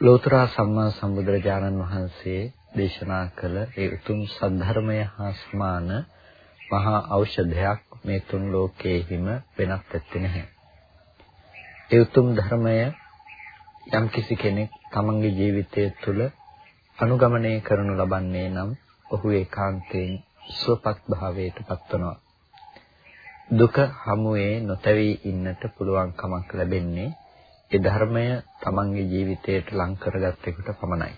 ලෝතර සම්මා සම්බුදුරජාණන් වහන්සේ දේශනා කළ ඒ උතුම් සද්ධර්මය හා සමාන මහා ඖෂධයක් මේ තුන් ලෝකයේහිම වෙනත් ඇත්තේ නැහැ. ඒ උතුම් ධර්මය යම් කිසි කෙනෙක් තමන්ගේ ජීවිතය තුළ අනුගමනය කරනු ලබන්නේ නම් ඔහු ඒකාන්තයෙන් සුවපත් භාවයට පත්වනවා. දුක හමුවේ නොතැවී ඉන්නට පුළුවන්කමක් ලැබෙන්නේ ඒ ධර්මය තමන්ගේ ජීවිතයට ලං කරගත්තෙකුට පමණයි.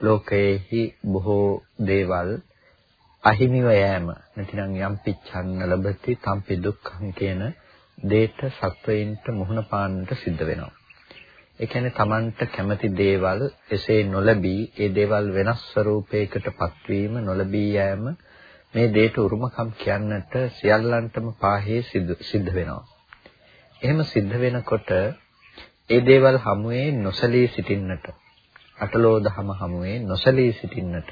ලෝකයේහි බොහෝ දේවල් අහිමිව යෑම නැතිනම් යම් පිච්ඡන්න ලැබති තම්පි දුක්ඛං කියන දේට සත්වයින්ට මුහුණ පාන්නට සිද්ධ වෙනවා. ඒ කියන්නේ Tamanට කැමති දේවල් එසේ නොලැබී ඒ දේවල් වෙනස් ස්වરૂපයකටපත් වීම නොලැබී යෑම මේ දේට උරුමකම් කියන්නට සියල්ලන්ටම පාහේ සිද්ධ වෙනවා. එහෙම සිද්ධ වෙනකොට ඒ දේවල් හමුවේ නොසලී සිටින්නට අටලෝ දහම හමුවේ නොසලී සිටින්නට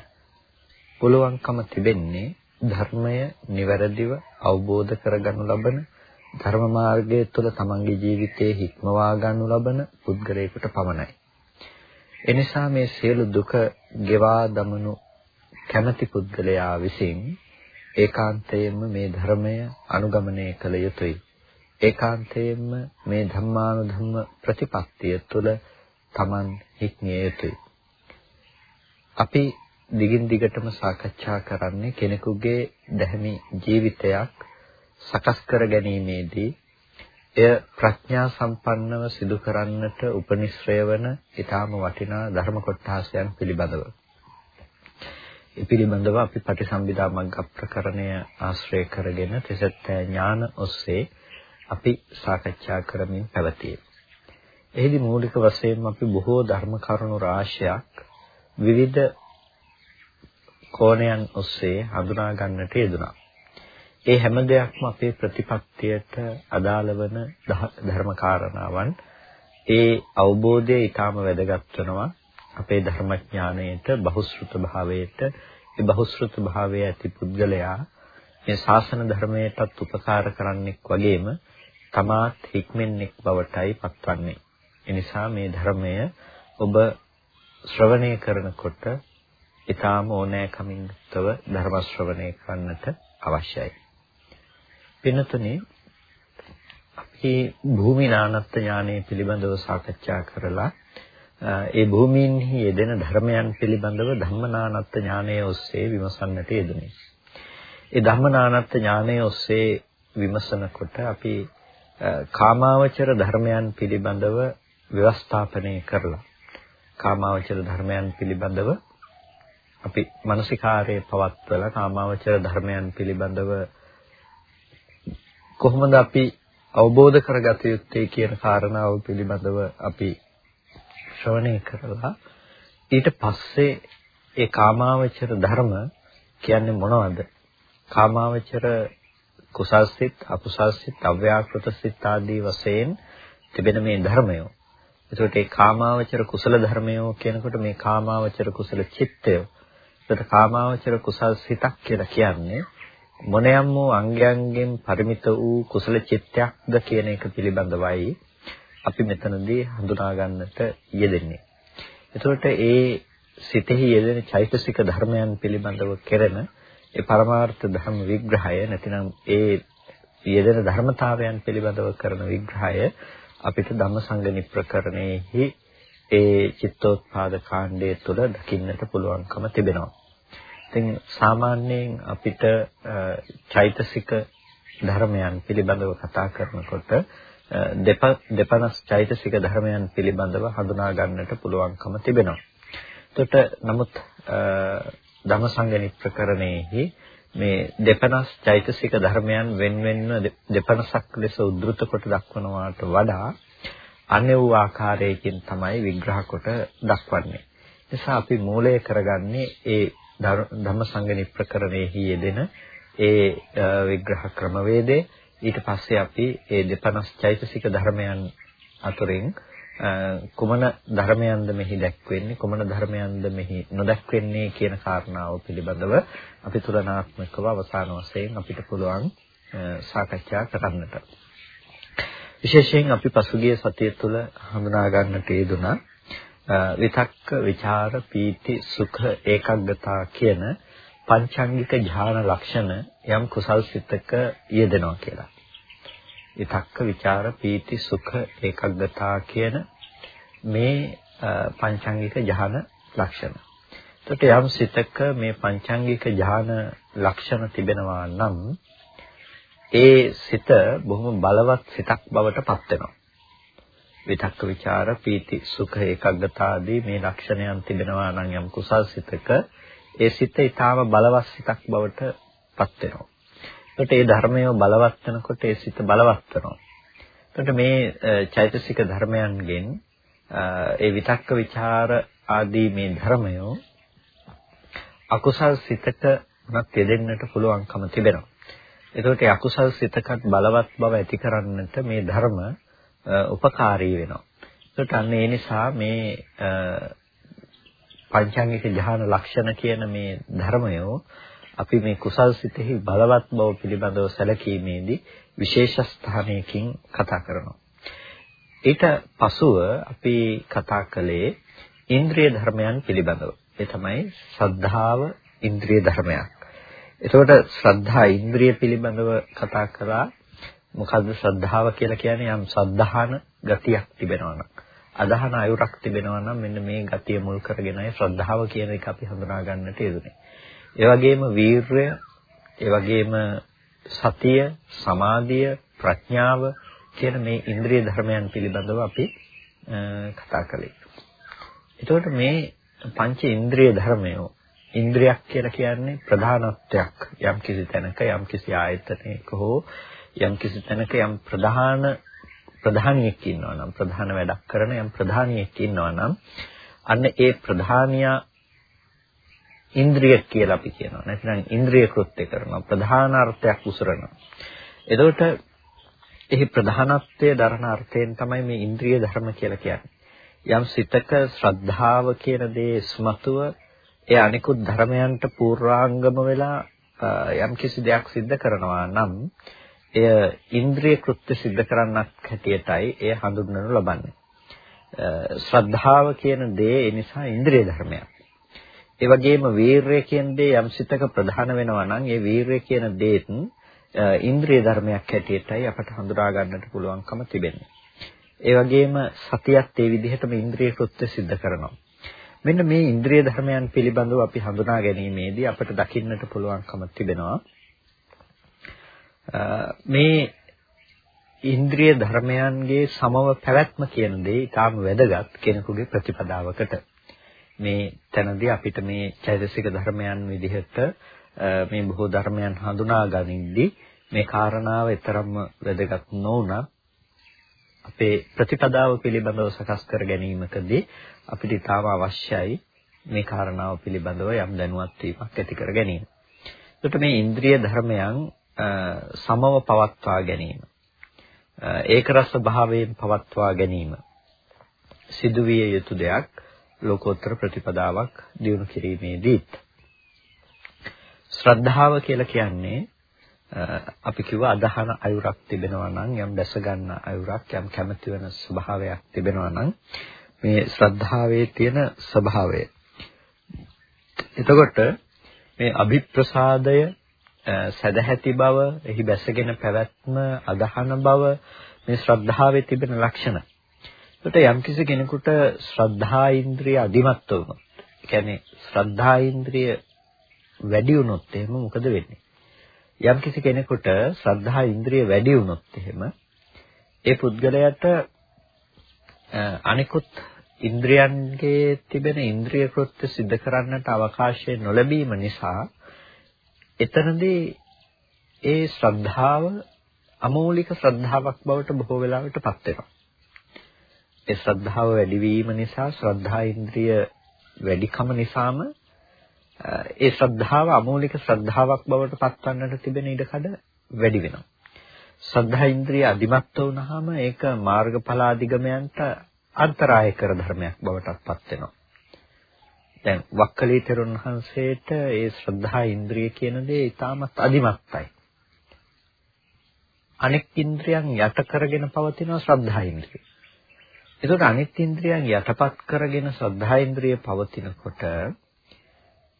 පුළුවන්කම තිබෙන්නේ ධර්මය නිවැරදිව අවබෝධ කරගනු ලබන ධර්ම මාර්ගය තුළ තමන්ගේ ජීවිතයේ හික්මවා ගන්නු ලබන පුද්ගලයෙකුට පමණයි. එනිසා මේ සියලු දුක ගෙවා දමනු කැමැති පුද්ගලයා විසින් ඒකාන්තයෙන්ම මේ ධර්මය අනුගමනය කළ යුතුයි. ඒකාන්තයෙන්ම මේ ධම්මානුධම්ම ප්‍රතිපත්තිය තුළ Taman හික්මිය යුතුයි. අපි දිගින් දිගටම සාකච්ඡා කරන්නේ කෙනෙකුගේ දැහැමි ජීවිතයක් සකස් කර ගැනීමේදී එය ප්‍රඥා සම්පන්නව සිදු කරන්නට උපනිශ්‍රය වන ඊටාම වටිනා ධර්ම කොටාසයන් පිළිබඳව. ඒ පිළිබඳව අපි පටිසම්භිදා මග්ග ප්‍රකරණය ආශ්‍රය කරගෙන ත්‍රිසත්‍ය ඥාන ඔස්සේ අපි සාකච්ඡා කරමින් පැවතියේ. එහිදී මූලික වශයෙන්ම අපි බොහෝ ධර්ම කරුණු රාශියක් විවිධ කෝණයන් ඔස්සේ හඳුනා ගන්නට යෙදුණා. ඒ හැම දෙයක්ම අපේ ප්‍රතිපත්තියට අදාළ වන ධර්ම කාරණාවන් ඒ අවබෝධය ඊටාම වැදගත් වෙනවා අපේ ධර්මඥාණයට බහුශෘත භාවයට ඒ බහුශෘත භාවයේ ඇති පුද්ගලයා මේ ශාසන ධර්මයටත් උපකාර කරන්නෙක් වගේම තමාත් හික්මෙන්නෙක් බවටයි පත්වන්නේ. ඒ නිසා මේ ධර්මය ඔබ ශ්‍රවණය කරනකොට ඊටාම ඕනෑකමින් යුක්තව ධර්ම ශ්‍රවණය කරන්නට අවශ්‍යයි. පින්නතුනේ අපි භූමි නානත්ත් ඥානය පිළිබඳව සාකච්ඡා කරලා ඒ භූමීන්හි යෙදෙන ධර්මයන් පිළිබඳව ධම්මනානත්ත් ඥානය ඔස්සේ විමසන්නට යෙදුනේ. ඒ ධම්මනානත්ත් ඥානය ඔස්සේ විමසනකොට අපි කාමාවචර ධර්මයන් පිළිබඳව ව්‍යවස්ථාපනය කරලා කාමාවචර ධර්මයන් පිළිබඳව අපි මානසිකාරයේ පවත්වලා කාමාවචර ධර්මයන් පිළිබඳව කොහොමද අපි අවබෝධ කරගත යුත්තේ කියන කාරණාව පිළිබඳව අපි ශ්‍රවණය කරලා ඊට පස්සේ ඒ කාමාවචර ධර්ම කියන්නේ මොනවද? කාමාවචර කුසල් සිත්, අකුසල් සිත්, අව්‍යාකෘත සිත් ආදී වශයෙන් තිබෙන මේ ධර්මය. ඒකට ඒ කාමාවචර කුසල ධර්මය කියනකොට මේ කාමාවචර කුසල චිත්තය. ඒකට කාමාවචර කුසල් සිතක් කියලා කියන්නේ මොනියම් වූ අංගයන්ගෙන් පරිමිත වූ කුසල චිත්තයක්ද කියන එක පිළිබඳවයි අපි මෙතනදී හඳුනා ගන්නට යෙදෙන්නේ. එතකොට ඒ සිතෙහි යෙදෙන චෛතසික ධර්මයන් පිළිබඳව කෙරෙන ඒ පරමාර්ථ ධර්ම විග්‍රහය නැතිනම් ඒ යෙදෙන ධර්මතාවයන් පිළිබඳව කරන විග්‍රහය අපිට ධම්මසංගණි ප්‍රකරණයෙහි ඒ චිත්තෝත්පාද කාණ්ඩය තුළ දකින්නට පුළුවන්කම තිබෙනවා. ඉතින් සාමාන්‍යයෙන් අපිට චෛතසික ධර්මයන් පිළිබඳව කතා කරනකොට දෙපනස් චෛතසික ධර්මයන් පිළිබඳව හඳුනා ගන්නට පුළුවන්කම තිබෙනවා. එතකොට නමුත් ධම්මසංගණි ප්‍රකරණයේහි මේ දෙපනස් චෛතසික ධර්මයන් වෙන් වෙන්ව දෙපනසක් ලෙස උද්දෘත කොට දක්වනවාට වඩා අන්‍ය වූ ආකාරයකින් තමයි විග්‍රහ කොට දක්වන්නේ. නිසා අපි මූලය කරගන්නේ ඒ ධම්මසංගණි ප්‍රකරණයෙහි යෙදෙන ඒ විග්‍රහ ක්‍රමවේදය ඊට පස්සේ අපි ඒ දෙපනස් චෛතසික ධර්මයන් අතුරින් කුමන ධර්මයන්ද මෙහි දැක්වෙන්නේ කුමන ධර්මයන්ද මෙහි නොදැක්වෙන්නේ කියන කාරණාව පිළිබඳව අපි තුලනාත්මකව අවසාන වශයෙන් අපිට පුළුවන් සාකච්ඡා කරන්නට. විශේෂයෙන් අපි පසුගිය සතිය තුළ හඳුනා ගන්නට යෙදුනා විතක්ක, ਵਿਚාර, පීති, සුඛ, ඒකග්ගතා කියන පංචාංගික ඥාන ලක්ෂණ යම් කුසල් සිතක යෙදෙනවා කියලා. විතක්ක ਵਿਚාර පීති සුඛ ඒකග්ගතා කියන මේ පංචාංගික ධ්‍යාන ලක්ෂණ. එතකොට යම් සිතක මේ පංචාංගික ධ්‍යාන ලක්ෂණ තිබෙනවා නම් ඒ සිත බොහොම බලවත් සිතක් බවට පත් වෙනවා. විතක්ක ਵਿਚාර පීති සුඛ ඒකග්ගතාදී මේ ලක්ෂණයන් තිබෙනවා නම් යම් කුසල් සිතක ඒ සිත ඊටාම බලවත් සිතක් බවට පත් වෙනවා. එතකොට ඒ ධර්මය බලවත් වෙනකොට ඒ සිත බලවත් වෙනවා. එතකොට මේ චෛතසික ධර්මයන්ගෙන් ඒ විතක්ක ਵਿਚාර ආදී මේ ධර්මය අකුසල් සිතක උනත් යෙදෙන්නට පුළුවන්කම තිබෙනවා. එතකොට ඒ අකුසල් සිතකට බලවත් බව ඇති කරන්නට මේ ධර්ම උපකාරී වෙනවා. ඒකට අන්න ඒ නිසා මේ පංචාංගික ධ්‍යාන ලක්ෂණ කියන මේ ධර්මය අපි මේ කුසල් සිතෙහි බලවත් බව පිළිබඳව සැලකීමේදී විශේෂ ස්ථානයකින් කතා කරනවා. ඊට පසුව අපි කතා කළේ ඉන්ද්‍රිය ධර්මයන් පිළිබඳව. ඒ තමයි සද්ධාව ඉන්ද්‍රිය ධර්මයක්. එතකොට ශ්‍රද්ධා ඉන්ද්‍රිය පිළිබඳව කතා කරා මොකද්ද ශ්‍රද්ධාව කියලා කියන්නේ යම් සද්ධාන ගතියක් තිබෙනවා නම් අදහන අයුරක් තිබෙනවා නම් මෙන්න මේ ගතිය මුල් කරගෙනයි ශ්‍රද්ධාව කියන එක අපි හඳුනා ගන්නට යෙදුනේ. ඒ වගේම වීරය, ඒ වගේම සතිය, සමාධිය, ප්‍රඥාව කියන මේ ඉන්ද්‍රිය ධර්මයන් පිළිබඳව අපි කතා කළේ. එතකොට මේ පංච ඉන්ද්‍රිය ධර්මයෝ ඉන්ද්‍රියක් කියලා කියන්නේ ප්‍රධානත්වයක් යම් කිසි තැනක යම් කිසි ආයතනයක හෝ යම් කිසි තැනක යම් ප්‍රධාන ප්‍රධානියෙක් ඉන්නවා නම් ප්‍රධාන වැඩක් කරන යම් ප්‍රධානියෙක් ඉන්නවා නම් අන්න ඒ ප්‍රධානියා ඉන්ද්‍රිය කියලා අපි කියනවා. නැතිනම් ඉන්ද්‍රිය කෘත්‍ය කරනවා. ප්‍රධාන අර්ථයක් උසරනවා. එතකොට එහි ප්‍රධානත්වයේ දරණ අර්ථයෙන් තමයි මේ ඉන්ද්‍රිය ධර්ම කියලා කියන්නේ. යම් සිතක ශ්‍රද්ධාව කියන දේ ස්මතුව ඒ අනිකුත් ධර්මයන්ට පූර්වාංගම වෙලා යම් කිසි දෙයක් සිද්ධ කරනවා නම් එය ඉන්ද්‍රිය කෘත්‍ය සිද්ධ කරන්නක් හැටියටයි එය හඳුන්වනු ලබන්නේ. ශ්‍රද්ධාව කියන දේ ඒ නිසා ඉන්ද්‍රිය ධර්මයක්. ඒ වගේම වීරය කියන දේ යම් සිතක ප්‍රධාන වෙනවා නම් ඒ වීරය කියන දේත් ඉන්ද්‍රිය ධර්මයක් හැටියටයි අපට හඳුනා ගන්නට පුළුවන්කම තිබෙන්නේ. ඒ වගේම සතියත් ඒ විදිහටම ඉන්ද්‍රිය කෘත්‍ය સિદ્ધ කරනවා. මෙන්න මේ ඉන්ද්‍රිය ධර්මයන් පිළිබඳව අපි හඳුනා ගැනීමේදී අපට දකින්නට පුළුවන්කම තිබෙනවා. මේ ඉන්ද්‍රිය ධර්මයන්ගේ සමව පැවැත්ම කියන දේ ඊටාම වැදගත් කෙනෙකුගේ ප්‍රතිපදාවකට මේ තැනදී අපිට මේ චෛතසික ධර්මයන් විදිහට මේ බොහෝ ධර්මයන් හඳුනා ගනිද්දී මේ කාරණාව ඊතරම්ම වැදගත් නොවුණා අපේ ප්‍රතිපදාව පිළිබඳව සකස් කර ගැනීමකදී අපිට ඊටාම අවශ්‍යයි මේ කාරණාව පිළිබඳව යම් දැනුවත් වීමක් ඇති කර ගැනීම. එතකොට මේ ඉන්ද්‍රිය ධර්මයන් සමව පවත්වා ගැනීම ඒක රස භාවයෙන් පවත්වා ගැනීම සිදුවිය යුතු දෙයක් ලෝකෝත්තර ප්‍රතිපදාවක් දියුණු කිරීමේදීත් ශ්‍රද්ධාව කියලා කියන්නේ අපි කිව්ව අදහන අයුරක් තිබෙනවා නම් යම් දැස ගන්න අයුරක් යම් කැමැති වෙන ස්වභාවයක් තිබෙනවා නම් මේ ශ්‍රද්ධාවේ තියෙන ස්වභාවය එතකොට මේ අභිප්‍රසාදය සදැහැති බව, එහි බැසගෙන පැවැත්ම, අදහන බව මේ ශ්‍රද්ධාවේ තිබෙන ලක්ෂණ. එතකොට යම්කිසි කෙනෙකුට ශ්‍රද්ධා ඉන්ද්‍රිය අධිමත් වුණොත්, ඒ කියන්නේ ශ්‍රද්ධා ඉන්ද්‍රිය වැඩි වුණොත් එහෙම මොකද වෙන්නේ? යම්කිසි කෙනෙකුට ශ්‍රද්ධා ඉන්ද්‍රිය වැඩි වුණොත් එහෙම ඒ පුද්ගලයාට අනිකුත් ඉන්ද්‍රියන්ගේ තිබෙන ඉන්ද්‍රිය කෘත්‍ය સિદ્ધ කරන්නට අවකාශය නොලැබීම නිසා එතනදී ඒ ශ්‍රද්ධාව අමෝලික ශ්‍රද්ධාවක් බවට බොහෝ වෙලාවට පත් වෙනවා. ඒ ශ්‍රද්ධාව වැඩිවීම නිසා ශ්‍රද්ධා ඉන්ද්‍රිය වැඩිකම නිසාම ඒ ශ්‍රද්ධාව අමූලික ශ්‍රද්ධාවක් බවට පත්වන්නට තිබෙන ඉඩකඩ වැඩි වෙනවා. ශ්‍රද්ධා ඉන්ද්‍රිය අධිමත් වුනහම ඒක මාර්ගඵල අධිගමයන්ට අන්තරාය කර ධර්මයක් බවට පත් වෙනවා. දැන් වක්කලී තෙරුන් වහන්සේට ඒ ශ්‍රද්ධා ඉන්ද්‍රිය කියන දේ ඊටමත් අධිමත්යි. අනෙක් ඉන්ද්‍රියන් යට කරගෙන පවතින ශ්‍රද්ධා ඉන්ද්‍රිය. එතකොට අනිත් ඉන්ද්‍රියන් යටපත් කරගෙන ශ්‍රද්ධා ඉන්ද්‍රිය පවතිනකොට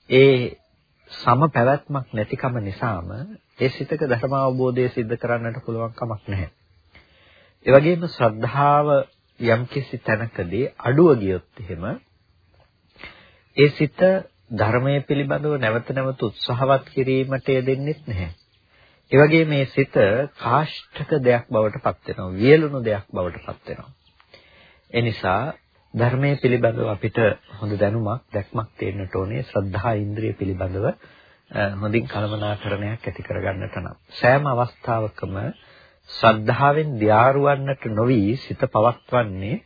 ඒ සම පැවැත්මක් නැතිකම නිසාම ඒ සිතක ධර්ම අවබෝධය સિદ્ધ කරන්නට පුළුවන් කමක් නැහැ. ඒ වගේම ශ්‍රද්ධාව යම්කිසි තැනකදී අඩුව ගියොත් එහෙම ඒ සිත ධර්මයේ පිළිබඳව නැවත නැවත උත්සාහවත් කිරීමට යෙදෙන්නේ නැහැ. ඒ වගේම මේ සිත කාෂ්ඨක දෙයක් බවට පත් වෙනවා. වියලුණු දෙයක් බවට පත් වෙනවා. ඒ නිසා ධර්මයේ පිළිබඳව අපිට හොඳ දැනුමක් දැක්මක් තියෙන්නට ඕනේ. ශ්‍රද්ධා ඉන්ද්‍රිය පිළිබඳව හොඳින් කළමනාකරණයක් ඇති කරගන්නට නම්. සෑම අවස්ථාවකම ශ්‍රද්ධාවෙන් දියාරුවන්නට නොවි සිත පවත්වන්නේ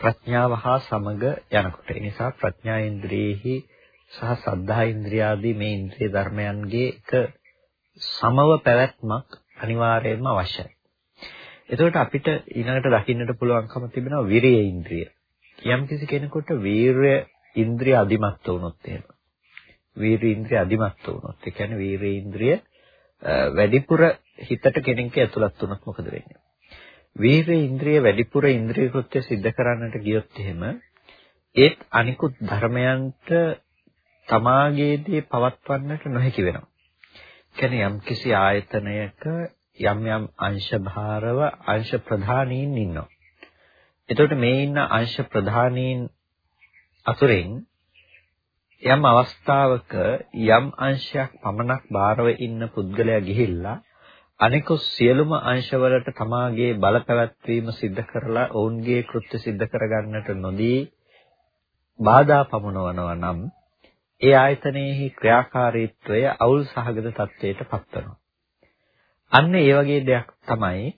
ප්‍රඥාව හා සමග යනකොට. ඒ නිසා ප්‍රඥා ඉන්ද්‍රියෙහි සහ සද්ධා ඉන්ද්‍රිය ආදී මේ ඉන්ද්‍රිය ධර්මයන්ගේ එක සමව පැවැත්මක් අනිවාර්යයෙන්ම අවශ්‍යයි. එතකොට අපිට ඊළඟට දකින්නට පුළුවන්කම තිබෙනවා විරිය ඉන්ද්‍රිය. යම් කිසි කෙනෙකුට වීරය ඉන්ද්‍රිය අධිමත් වුණොත් එහෙම. වීර ඉන්ද්‍රිය අධිමත් වුණොත් ඒ කියන්නේ වීර ඉන්ද්‍රිය වැඩිපුර හිතට කෙනෙක්ගේ ඇතුළත් වුණොත් මොකද වෙන්නේ? වීර ඉන්ද්‍රිය වැඩිපුර ඉන්ද්‍රිය කෘත්‍ය સિદ્ધ කරන්නට ගියොත් එහෙම ඒත් අනිකුත් ධර්මයන්ට තමාගේදී පවත්වන්නට නොහැකි වෙනවා. කියන්නේ යම් කිසි ආයතනයක යම් යම් අංශ භාරව අංශ ප්‍රධානීන් ඉන්නවා. එතකොට මේ ඉන්න අංශ ප්‍රධානීන් අතුරෙන් යම් අවස්ථාවක යම් අංශයක් පමණක් බාරව ඉන්න පුද්ගලයා ගිහිල්ලා අනිකුත් සියලුම අංශවලට තමාගේ බල පැවැත්වීම සිද්ධ කරලා ඔවුන්ගේ කෘත්‍ය සිද්ධ කරගන්නට නොදී බාධා පමුණවනවා නම් ඒ ආයතනයේහි ක්‍රියාකාරීත්වය අවුල් සහගත තත්වයට පත්වනවා. අන්න ඒ වගේ දෙයක් තමයි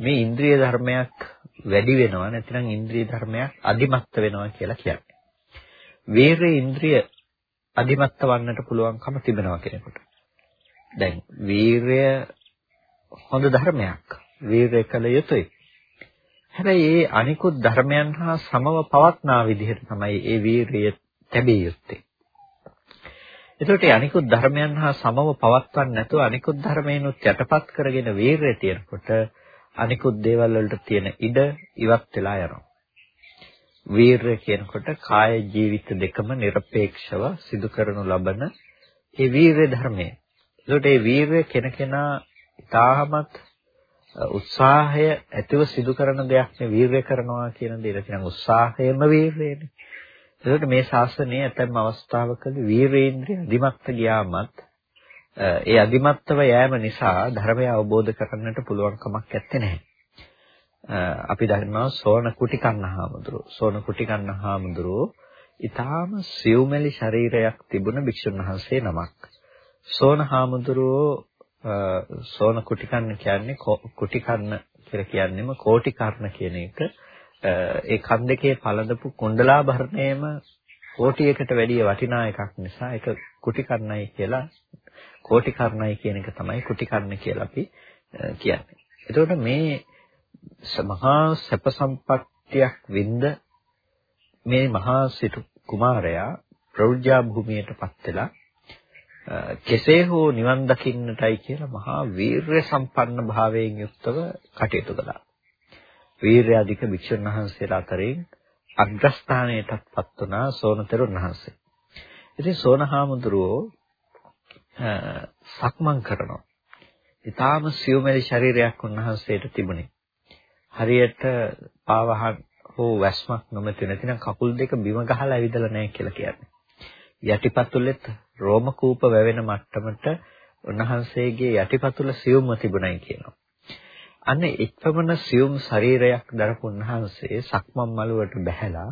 මේ ඉන්ද්‍රිය ධර්මයක් වැඩි වෙනවා නැත්නම් ඉන්ද්‍රිය ධර්මයක් අධිමත්ත වෙනවා කියලා කියන්නේ. වීරය ඉන්ද්‍රිය අධිමත්ත වන්නට පුළුවන්කම තිබෙනවා කෙනෙකුට. දැන් වීරය හොඳ ධර්මයක්. වීරය කළ යුතුයි. හැබැයි ඒ අනිකුත් ධර්මයන් හා සමව පවත්නා විදිහට තමයි ඒ වීරිය ලැබිය යුත්තේ. ඒකට අනිකුත් ධර්මයන් හා සමව පවත්වන්නේ නැතුව අනිකුත් ධර්මයන්ුත් යටපත් කරගෙන වීරය තියෙනකොට අනිකුත් දේවල් වලට තියෙන ඉඩ ඉවත් වෙලා යනවා. වීරය කියනකොට කාය ජීවිත දෙකම নিরপেক্ষව සිදු කරනු ලබන ඒ වීරය ධර්මය. ඒකට ඒ වීරය කෙනකෙනා ඉතාමත් උත්සාහය ඇතිව සිදු කරන දෙයක් මේ වීරය කරනවා කියන දේ. ඒක නම් උත්සාහයම වීරයනේ. ඒකට මේ ශාසනයේ ඇතැම් අවස්ථාවකදී වීරේන්ද්‍රය අධිමත්ත ගියාමත් ඒ අධිමත්තව යෑම නිසා ධර්මය අවබෝධ කරගන්නට පුළුවන් කමක් නැත්තේ. අපි දන්නවා සෝන කුටි කන්නහාමුදුරුවෝ. සෝන කුටි කන්නහාමුදුරුවෝ ඊටාම සියුමැලි ශරීරයක් තිබුණ භික්ෂුන් වහන්සේ නමක්. සෝන හාමුදුරුවෝ සෝන කුටි කන්න කියන්නේ කුටි කන්න කියලා කියන්නේම කෝටි කර්ණ කියන එක ඒ කන් දෙකේ පළඳපු කුණ්ඩලාභරණයම කෝටියකට වැඩිය වටිනා එකක් නිසා ඒක කුටි කර්ණයි කියලා කෝටි කර්ණයි කියන එක තමයි කුටි කර්ණ කියලා අපි කියන්නේ. එතකොට මේ මහා සැප සම්පත්තියක් වින්ද මේ මහා සිටු කුමාරයා ප්‍රෞಢ්‍යා භූමියටපත් වෙලා කෙසේ හෝ නිවන් දකින්නටයි කියලා මහා වීරය සම්පන්න භාවයෙන් යුක්තව කටයුතු කළා. වීරය අධික භික්ෂුන් වහන්සේලා අතරින් අග්‍රස්ථානයටපත් වුණා සෝනතරුන් වහන්සේ. ඉතින් සෝනහාමුදුරුවෝ සක්මන් කරනවා. ඊටාම සියුමැලි ශරීරයක් උන්වහන්සේට තිබුණේ. හරියට පාවහන් හෝ වැස්මක් නොමැති නැතිනම් කකුල් දෙක බිම ගහලා ඇවිදලා නැහැ කියලා කියන්නේ. යටිපතුලෙත් රෝම කූප වැවෙන මට්ටමට උන්වහන්සේගේ යටිපතුල සියුම්ව තිබුණයි කියනවා. අන්න එක්වමන සියුම් ශරීරයක් දරපු උන්වහන්සේ සක්මන් මළුවට බැහැලා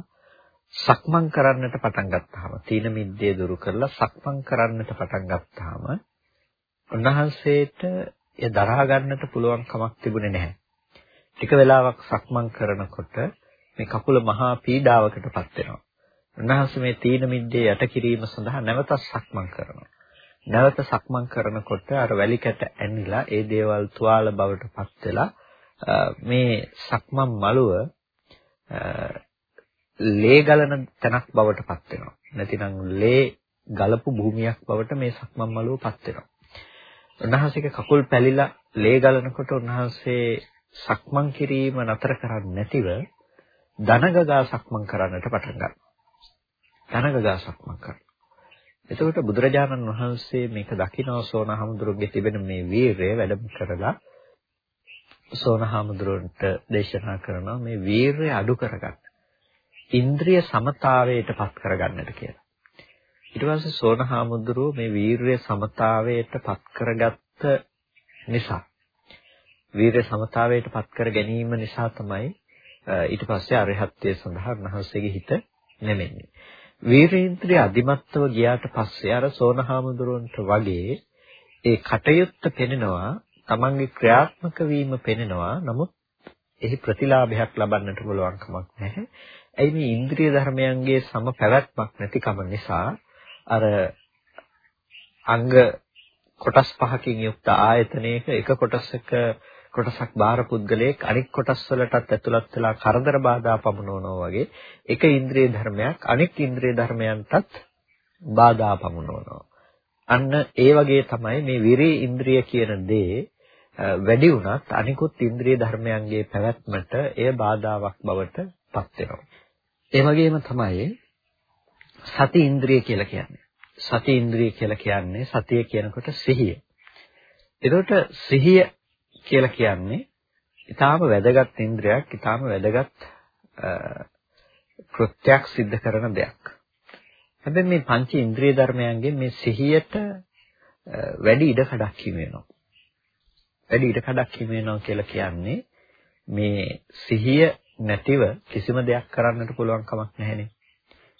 සක්මන් කරන්නට පටන් ගත්තාම තීන මිද්දේ දුරු කරලා සක්මන් කරන්නට පටන් ගත්තාම උන්වහන්සේට ඒ දරා ගන්නට පුළුවන් කමක් තිබුණේ නැහැ. ටික වෙලාවක් සක්මන් කරනකොට මේ කකුල මහා පීඩාවකටපත් වෙනවා. උන්වහන්සේ මේ තීන මිද්දේ යට කිරීම සඳහා නැවතත් සක්මන් කරනවා. නැවත සක්මන් කරනකොට අර වැලි කැට ඇනිලා ඒ දේවල් තුවාල බවට පත් වෙලා මේ සක්මන් මළුව ලේ ගලන තැනක් බවට පත් වෙනවා. නැතිනම් ලේ ගලපු භූමියක් බවට මේ සක්මන් මළුව පත් වෙනවා. උන්වහන්සේගේ කකුල් පැලිලා ලේ ගලනකොට උන්වහන්සේ සක්මන් කිරීම නතර කරන්නේ නැතිව දනගගා සක්මන් කරන්නට පටන් ගන්නවා. දනගගා සක්මන් කරනවා. එතකොට බුදුරජාණන් වහන්සේ මේක දකින්න සෝනහමුදුරුගේ තිබෙන මේ වීරය වැඩම කරලා සෝනහමුදුරන්ට දේශනා කරනවා මේ වීරය අඩු කරගන්න. ඉන්ද්‍රිය සමතාවයට පත් කරගන්නට කියලා. ඊට පස්සේ සෝනහමුදුරුව මේ වීරය සමතාවයට පත් කරගත්ත නිසා වීරය සමතාවයට පත් කර ගැනීම නිසා තමයි ඊට පස්සේ අරහත්ත්වයේ සඳහා උන්වහන්සේගේ හිත නැමෙන්නේ. වීරේන්ද්‍රය අධිමත්ව ගියාට පස්සේ අර සෝනහාමුදුරන්ට වගේ ඒ කටයුත්ත පෙනෙනවා තමන්ගේ ක්‍රියාත්මක වීම පෙනෙනවා නමුත් එහි ප්‍රතිලාභයක් ලබන්නට පුළුවන් කමක් නැහැ. ඇයි මේ ඉන්ද්‍රිය ධර්මයන්ගේ සම පැවැත්මක් නැතිකම නිසා අර අංග කොටස් පහකින් යුක්ත ආයතනයක එක කොටසක කොටසක් බාහිර පුද්ගලයෙක් අනික් කොටස් වලටත් ඇතුළත් වෙලා කරදර බාධා පමුණවනවා වගේ එක ඉන්ද්‍රිය ධර්මයක් අනික් ඉන්ද්‍රිය ධර්මයන්ටත් බාධා පමුණවනවා. අන්න ඒ වගේ තමයි මේ විරේ ඉන්ද්‍රිය කියන දේ වැඩි වුණත් අනිකුත් ඉන්ද්‍රිය ධර්මයන්ගේ පැවැත්මට එය බාධාවක් බවට පත් වෙනවා. ඒ වගේම තමයි සති ඉන්ද්‍රිය කියලා කියන්නේ. සති ඉන්ද්‍රිය කියලා කියන්නේ සතිය කියනකොට සිහිය. එතකොට සිහිය කියලා කියන්නේ ඊටාම වැදගත් ඉන්ද්‍රියක්, ඊටාම වැදගත් කෘත්‍යයක් සිද්ධ කරන දෙයක්. හැබැයි මේ පංච ඉන්ද්‍රිය ධර්මයන්ගෙන් මේ සිහියට වැඩි ඉඩ කඩක් හිමි වෙනවා. වැඩි ඉඩ කඩක් හිමි වෙනවා කියලා කියන්නේ මේ සිහිය නැතිව කිසිම දෙයක් කරන්නට පුළුවන් කමක් නැහැනේ.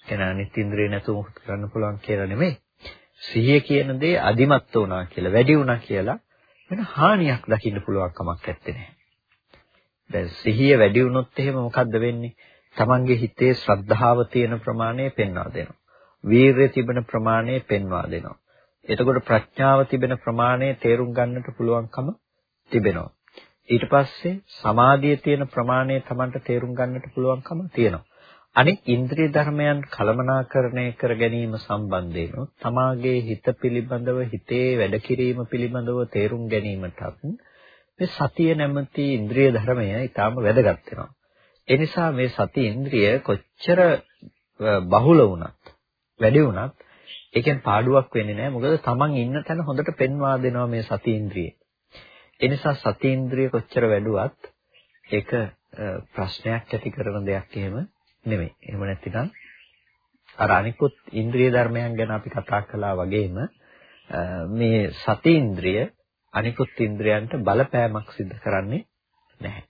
එන අනිත් ඉන්ද්‍රිය නැතුව මොකද කරන්න පුළුවන් කියලා නෙමෙයි. සිහිය කියන දේ අදිමත් වුණා කියලා, වැඩි වුණා කියලා වෙන හානියක් දකින්න පුළුවන් කමක් නැත්තේ. දැන් සිහිය වැඩි වුණොත් එහෙම මොකද්ද වෙන්නේ? Tamange හිතේ ශ්‍රද්ධාව තියෙන ප්‍රමාණය පෙන්වා දෙනවා. වීරිය තිබෙන ප්‍රමාණය පෙන්වා දෙනවා. එතකොට ප්‍රඥාව තිබෙන ප්‍රමාණය තේරුම් ගන්නට පුළුවන්කම තිබෙනවා. ඊට පස්සේ සමාධිය තියෙන ප්‍රමාණය Tamanට තේරුම් ගන්නට පුළුවන්කම තියෙනවා. අනෙක් ඉන්ද්‍රිය ධර්මයන් කලමනාකරණය කර ගැනීම සම්බන්ධයෙන් තමාගේ හිත පිළිබඳව හිතේ වැඩ කිරීම පිළිබඳව තේරුම් ගැනීමටත් මේ සතිය නැමැති ඉන්ද්‍රිය ධර්මය ඊටාම වැදගත් වෙනවා. ඒ නිසා මේ සති ඉන්ද්‍රිය කොච්චර බහුල වුණත් වැඩි වුණත් ඒකෙන් පාඩුවක් වෙන්නේ නැහැ. මොකද තමන් ඉන්න තැන හොඳට පෙන්වා දෙනවා මේ සති ඉන්ද්‍රිය. ඒ නිසා සති ඉන්ද්‍රිය කොච්චර වැඩුවත් ඒක ප්‍රශ්නයක් ඇති කරන දෙයක් එහෙම නෙමෙයි. එහෙම නැතිනම් අර අනිකුත් ඉන්ද්‍රිය ධර්මයන් ගැන අපි කතා කළා වගේම මේ සති ඉන්ද්‍රිය අනිකුත් ඉන්ද්‍රයන්ට බලපෑමක් සිදු කරන්නේ නැහැ.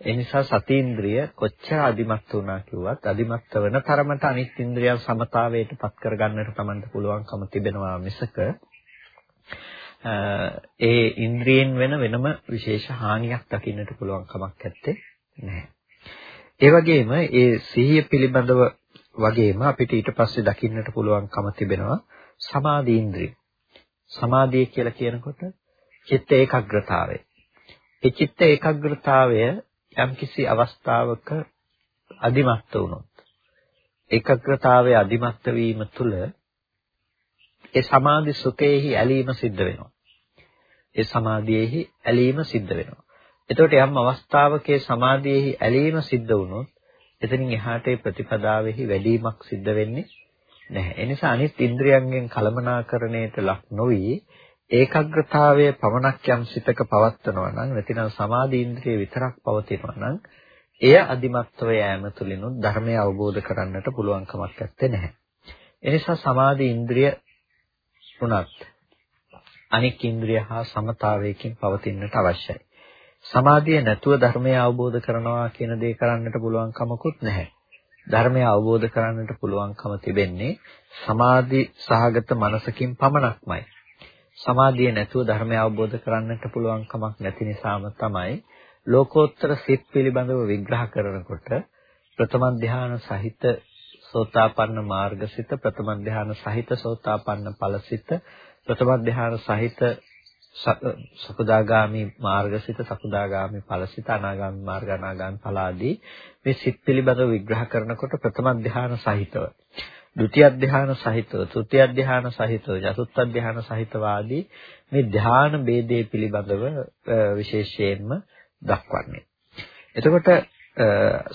ඒ නිසා සති ඉන්ද්‍රිය කොච්චර අදිමත් වුණා කිව්වත් අදිමත් වෙන තරමට අනිත් ඉන්ද්‍රියන් සමතාවයට පත් කරගන්නට Tamanට පුළුවන්කම තිබෙනවා මිසක ඒ ඉන්ද්‍රියෙන් වෙන වෙනම විශේෂ හානියක් දකින්නට පුළුවන් කමක් නැත්තේ නැහැ. ඒ වගේම ඒ සිහිය පිළිබඳව වගේම අපිට ඊට පස්සේ දකින්නට පුළුවන්කම තිබෙනවා සමාධි ඉන්ද්‍රිය. සමාධිය කියලා කියනකොට චිත්ත ඒකාග්‍රතාවය. ඒ චිත්ත ඒකාග්‍රතාවය යම්කිසි අවස්ථාවක අදිමත් වුණොත් ඒකාග්‍රතාවයේ අදිමත් වීම තුළ ඒ සමාධි සුඛයේහි ඇලීම සිද්ධ වෙනවා. ඒ සමාධියේහි ඇලීම සිද්ධ වෙනවා. එතකොට යම් අවස්ථාවකේ සමාධියේහි ඇලීම සිද්ධ වුණොත් එතනින් එහාට ඒ ප්‍රතිපදාවෙහි වැඩිමක් සිද්ධ වෙන්නේ නැහැ. ඒ නිසා අනිත් ඉන්ද්‍රියයන්ගෙන් කලමනාකරණයට ලක් නොවි ඒකාග්‍රතාවය පමණක් යම් සිතක පවත්වනවා නම් නැතිනම් සමාධි ඉන්ද්‍රිය විතරක් පවතිනවා නම් එය අදිමත්ව යෑම තුළිනුත් ධර්මය අවබෝධ කරන්නට පුළුවන් කමක් නැත්තේ. එනිසා සමාධි ඉන්ද්‍රිය උනත් අනික් ඉන්ද්‍රිය හා සමතාවයකින් පවතින්නට අවශ්‍යයි. සමාධිය නැතුව ධර්මය අවබෝධ කරනවා කියන දේ කරන්නට පුළුවන් කමකුත් නැහැ. ධර්මය අවබෝධ කරන්නට පුළුවන්කම තිබෙන්නේ සමාධි සහගත මනසකින් පමණක්මයි. සමාධිය නැතුව ධර්මය අවබෝධ කරන්නට පුළුවන් කමක් නැති නිසාම තමයි ලෝකෝත්තර සිත් පිළිබඳව විග්‍රහ කරනකොට ප්‍රථම ධානය සහිත සෝතාපන්න මාර්ගසිත ප්‍රථම ධානය සහිත සෝතාපන්න ඵලසිත ප්‍රථම ධානය සහිත සකදාගාමි මාර්ගසිත සකදාගාමි ඵලසිත අනාගාමි මාර්ග අනාගාමි ඵල ආදී මේ සිත් පිළිබඳව විග්‍රහ කරනකොට ප්‍රථම ධ්‍යාන සහිතව ဒုတိ ය ධ්‍යාන සහිතව තෘතිය ධ්‍යාන සහිතව චතුර්ථ ධ්‍යාන සහිතව ආදී මේ ධ්‍යාන ભેදේ පිළිබඳව විශේෂයෙන්ම දක්වන්නේ. එතකොට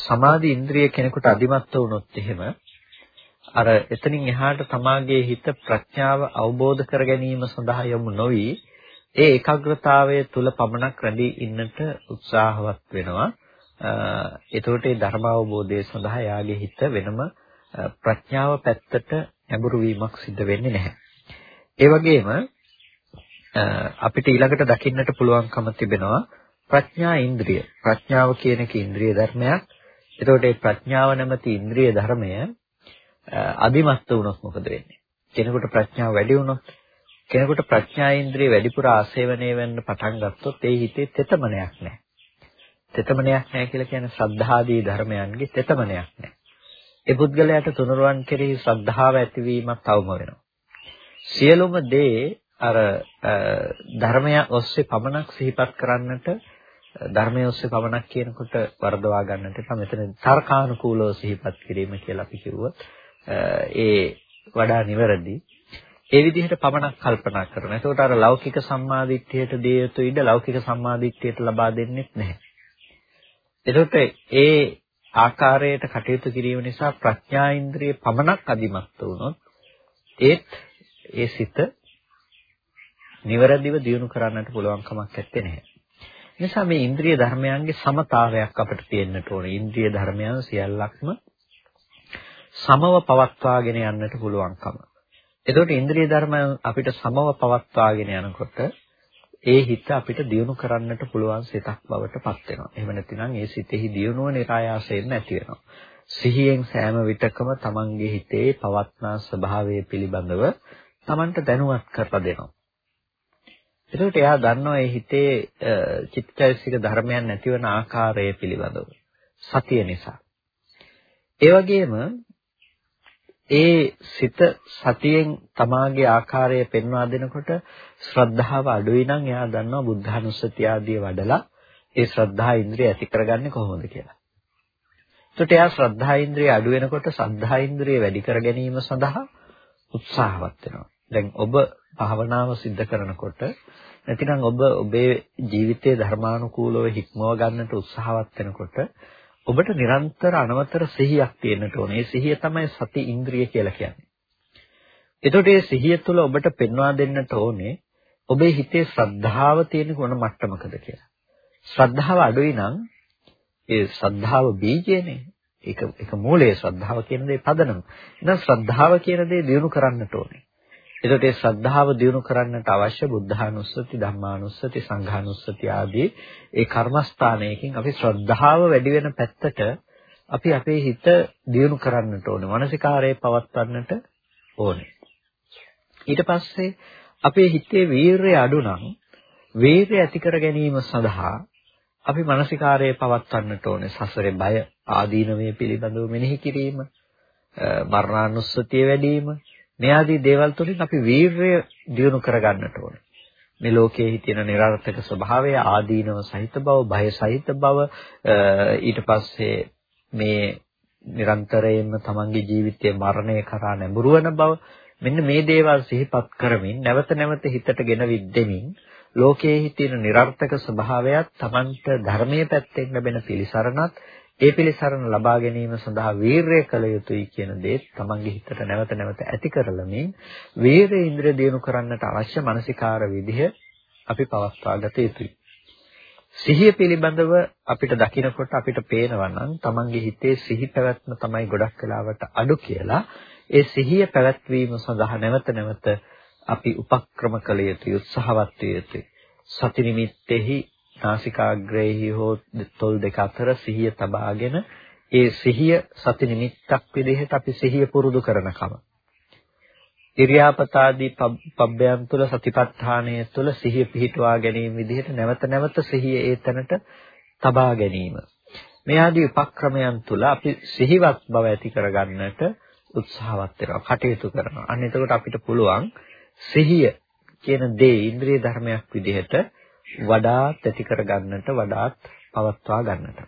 සමාධි ඉන්ද්‍රිය කෙනෙකුට අධිමත් වුණොත් එහෙම අර එතනින් එහාට තමාගේ හිත ප්‍රඥාව අවබෝධ කර ගැනීම සඳහා යොමු නොවි ඒ ඒකාග්‍රතාවය තුල පමණක් රැඳී ඉන්නට උත්සාහවත් වෙනවා. එතකොට ඒ ධර්ම අවබෝධය සඳහා යාගේ හිත වෙනම ප්‍රඥාව පැත්තට නැඹුරු වීමක් සිද්ධ වෙන්නේ නැහැ. ඒ වගේම අපිට ඊළඟට දකින්නට පුළුවන්කම තිබෙනවා ප්‍රඥා ඉන්ද්‍රිය. ප්‍රඥාව කියන එක ඉන්ද්‍රිය ධර්මයක්. එතකොට මේ ප්‍රඥාව නැමැති ඉන්ද්‍රිය ධර්මය අදිමස්ත වුණොත් මොකද වෙන්නේ? කෙනෙකුට ප්‍රඥාව වැඩි වුණොත් කෙනෙකුට ප්‍රඥා ඉන්ද්‍රිය වැඩිපුර ආසේවනය වෙන්න පටන් ගත්තොත් ඒ හිතේ තෙතමනයක් නැහැ. තෙතමනයක් නැහැ කියලා කියන්නේ ශ්‍රද්ධාදී ධර්මයන්ගේ තෙතමනයක් නැහැ. ඒ පුද්ගලයාට තුනුරුවන් කෙරෙහි ශ්‍රද්ධාව ඇතිවීමක් තවම වෙනවා. සියලුම දේ අර ධර්මය ඔස්සේ පමණක් සිහිපත් කරන්නට ධර්මයේ ඔස්සේ පමණක් කියනකොට වර්ධවා ගන්නට එපා. මෙතන තර්කානුකූලව සිහිපත් කිරීම කියලා අපි කිව්වොත් ඒ වඩා නිවැරදි. ඒ විදිහට පමණක් කල්පනා කරනවා. ඒකට අර ලෞකික සම්මාදිට්ඨියට දිය යුතු ඉඩ ලෞකික සම්මාදිට්ඨියට ලබා දෙන්නෙත් නැහැ. එතකොට ඒ ආකාරයට කටයුතු කිරීම නිසා ප්‍රඥා ඉන්ද්‍රිය පමණක් අදිමත් වුණොත් ඒත් ඒ සිත නිවැරදිව දියුණු කරන්නට පුළුවන් කමක් නැත්තේ නැහැ. නිසා මේ ඉන්ද්‍රිය ධර්මයන්ගේ සමතාවයක් අපිට තියෙන්නට ඕනේ. ඉන්ද්‍රිය ධර්මයන් සියල්ලක්ම සමව පවත්වාගෙන යන්නට පුළුවන්කම. එතකොට ඉන්ද්‍රිය ධර්ම අපිට සමව පවත්වාගෙන යනකොට ඒ හිත අපිට දියුණු කරන්නට පුළුවන් සිතක් බවට පත් වෙනවා. එහෙම නැතිනම් ඒ සිතෙහි දියුණුව નિરાයාසයෙන් නැති වෙනවා. සිහියෙන් සෑම විටකම තමන්ගේ හිතේ පවත්නා ස්වභාවය පිළිබඳව තමන්ට දැනුවත් කරලා දෙනවා. එතකොට එයා දන්නවා ඒ හිතේ චිත්තචෛතසික ධර්මයන් නැතිවන ආකාරය පිළිබඳව සතිය නිසා. ඒ වගේම ඒ සිත සතියෙන් තමාගේ ආකාරය පෙන්වා දෙනකොට ශ්‍රද්ධාව අඩුයි නම් එයා දන්නවා බුද්ධානුස්සතිය ආදී වඩලා ඒ ශ්‍රද්ධා ඉන්ද්‍රිය ඇති කරගන්නේ කොහොමද කියලා. එතකොට එයා ශ්‍රද්ධා ඉන්ද්‍රිය අඩු වෙනකොට ශ්‍රද්ධා ඉන්ද්‍රිය වැඩි කර ගැනීම සඳහා උත්සාහවත් වෙනවා. දැන් ඔබ භාවනාව સિદ્ધ කරනකොට නැතිනම් ඔබ ඔබේ ජීවිතයේ ධර්මානුකූලව හික්මව ගන්නට උත්සාහවත් වෙනකොට ඔබට නිරන්තර අනවතර සිහියක් තියෙන්නට ඕනේ. ඒ සිහිය තමයි සති ඉන්ද්‍රිය කියලා කියන්නේ. එතකොට මේ සිහිය තුළ ඔබට පෙන්වා දෙන්නට ඕනේ ඔබේ හිතේ ශ්‍රද්ධාව තියෙන කොන මට්ටමකද කියලා. ශ්‍රද්ධාව අඩුයි නම් ඒ ශ්‍රද්ධාව බීජයනේ. ඒක ඒක මූලයේ ශ්‍රද්ධාව කියන දේ පදනම. එහෙනම් ශ්‍රද්ධාව කියන දේ දිනු කරන්නට ඕනේ. එතකොට ඒ ශ්‍රද්ධාව දියුණු කරන්නට අවශ්‍ය බුද්ධානුස්සති, ධම්මානුස්සති, සංඝානුස්සති ආදී ඒ කර්මස්ථානයකින් අපි ශ්‍රද්ධාව වැඩි වෙන පැත්තට අපි අපේ හිත දියුණු කරන්නට ඕනේ. මානසිකාරයේ පවත්වන්නට ඕනේ. ඊට පස්සේ අපේ හිතේ වීරය අඩු නම් වීරය ඇති කර ගැනීම සඳහා අපි මානසිකාරයේ පවත්වන්නට ඕනේ. සසරේ බය ආදීනමය පිළිබඳව මෙනෙහි කිරීම, මරණානුස්සතිය වැඩි වීම මේ ආදී දේවල් තුළින් අපි වීරය දියුණු කරගන්නට ඕන. මේ ලෝකයේ හිතෙන નિરර්ථක ස්වභාවය ආදීනව සහිත බව, භය සහිත බව ඊට පස්සේ මේ නිරන්තරයෙන්ම තමන්ගේ ජීවිතයේ මරණය කරා නැඹුරු වෙන බව මෙන්න මේ දේවල් සිහිපත් කරමින් නැවත නැවත හිතට ගෙනවිත් දෙමින් ලෝකයේ හිතෙන નિરර්ථක ස්වභාවයත් තමන්ට ධර්මයේ පැත්තෙන් ලැබෙන පිළිසරණත් ඒ පිළිසරණ ලබා ගැනීම සඳහා වීරය කළ යුතුයි කියන දේ තමන්ගේ හිතට නැවත නැවත ඇති කරලමින් වීරය ඉන්ද්‍රිය දියුණු කරන්නට අවශ්‍ය මානසිකාර විදිහ අපි පවත්වා ගත යුතුයි. සිහිය පිළිබඳව අපිට දකිනකොට අපිට පේනවා නම් තමන්ගේ හිතේ සිහි පැවැත්ම තමයි ගොඩක් වෙලාවට අඩු කියලා ඒ සිහිය පැවැත්වීම සඳහා නැවත නැවත අපි උපක්‍රම කළ යුතුයි උත්සාහවත් යුතුයි. සති නිමිත්තේහි නාසිකාග්‍රේහි හෝ තොල් දෙක අතර සිහිය තබාගෙන ඒ සිහිය සති නිමිත්තක් විදිහට අපි සිහිය පුරුදු කරනකම ඉරියාපතාදී පබ්බයන් තුළ සතිපට්ඨානය තුළ සිහිය පිහිටුවා ගැනීම විදිහට නැවත නැවත සිහිය ඒ තැනට තබා ගැනීම මේ ආදී උපක්‍රමයන් තුල අපි සිහිවත් බව ඇති කරගන්නට උත්සාහවත් වෙනවා කටයුතු කරනවා. අන්න එතකොට අපිට පුළුවන් සිහිය කියන දේ ඉන්ද්‍රිය ධර්මයක් විදිහට වඩාත් ඇති කරගන්නට වඩාත් පවත්වා ගන්නට.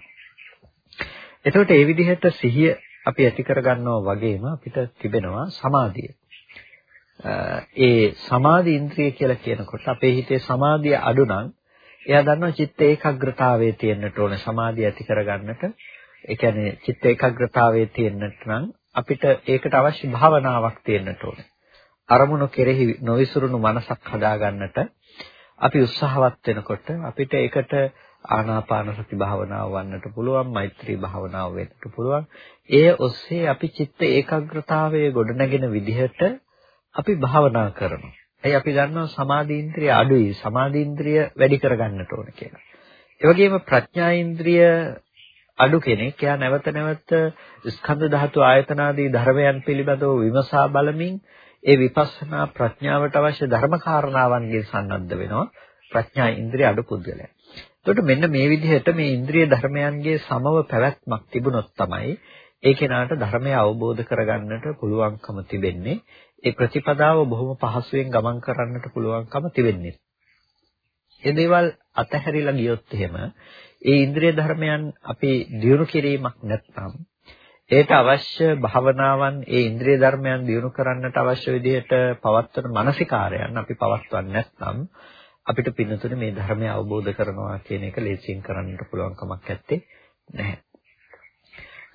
එතකොට මේ විදිහට සිහිය අපි ඇති කරගන්නවා වගේම අපිට තිබෙනවා සමාධිය. ඒ සමාධි ඉන්ද්‍රිය කියලා කියනකොට අපේ හිතේ සමාධිය අඩු නම් එයා දන්නවා චිත්ත ඒකාග්‍රතාවයේ තියෙන්නට ඕනේ සමාධිය ඇති කරගන්නට. ඒ කියන්නේ චිත්ත ඒකාග්‍රතාවයේ තියෙන්නට නම් අපිට ඒකට අවශ්‍ය භාවනාවක් තියෙන්නට ඕනේ. අරමුණු කෙරෙහි නොවිසුරුණු මනසක් හදාගන්නට අපි උත්සාහවත් වෙනකොට අපිට ඒකට ආනාපාන සති භාවනාව වන්නට පුළුවන් මෛත්‍රී භාවනාව වෙන්නට පුළුවන් ඒ ඔස්සේ අපි චිත්ත ඒකාග්‍රතාවයේ ගොඩනගෙන විදිහට අපි භාවනා කරනවා. එයි අපි දන්නවා සමාධි ඉන්ද්‍රිය අඩුයි සමාධි ඉන්ද්‍රිය වැඩි කරගන්නට ඕන කියලා. ඒ වගේම ප්‍රඥා ඉන්ද්‍රිය අඩු කෙනෙක් එයා නැවත නැවත ස්කන්ධ ධාතු ආයතන ආදී ධර්මයන් පිළිබඳව විමසා බලමින් ඒ විපස්සනා ප්‍රඥාවට අවශ්‍ය ධර්ම කාරණාවන්ගෙන් සම්බන්ධ වෙනවා ප්‍රඥා ඉන්ද්‍රිය අඩු පුද්ගලයා. එතකොට මෙන්න මේ විදිහට මේ ඉන්ද්‍රිය ධර්මයන්ගේ සමව පැවැත්මක් තිබුණොත් තමයි ඒ කෙනාට ධර්මය අවබෝධ කරගන්නට පුළුවන්කම තිබෙන්නේ. ඒ ප්‍රතිපදාව බොහොම පහසුවෙන් ගමන් කරන්නට පුළුවන්කම තිබෙන්නේ. මේ දේවල් අතහැරිලා ගියොත් එහෙම ඒ ඉන්ද්‍රිය ධර්මයන් අපි දියුණු කිරීමක් නැත්නම් ඒට අවශ්‍ය භාවනාවන් ඒ ඉන්ද්‍රිය ධර්මයන් දියුණු කරන්නට අවශ්‍ය විදිහට පවත්වන මානසිකාරයන් අපි පවත්වන්නේ නැත්නම් අපිට පින්නතුනේ මේ ධර්මය අවබෝධ කරනවා කියන එක ලේසියෙන් කරන්නට පුළුවන් කමක් නැත්තේ නැහැ.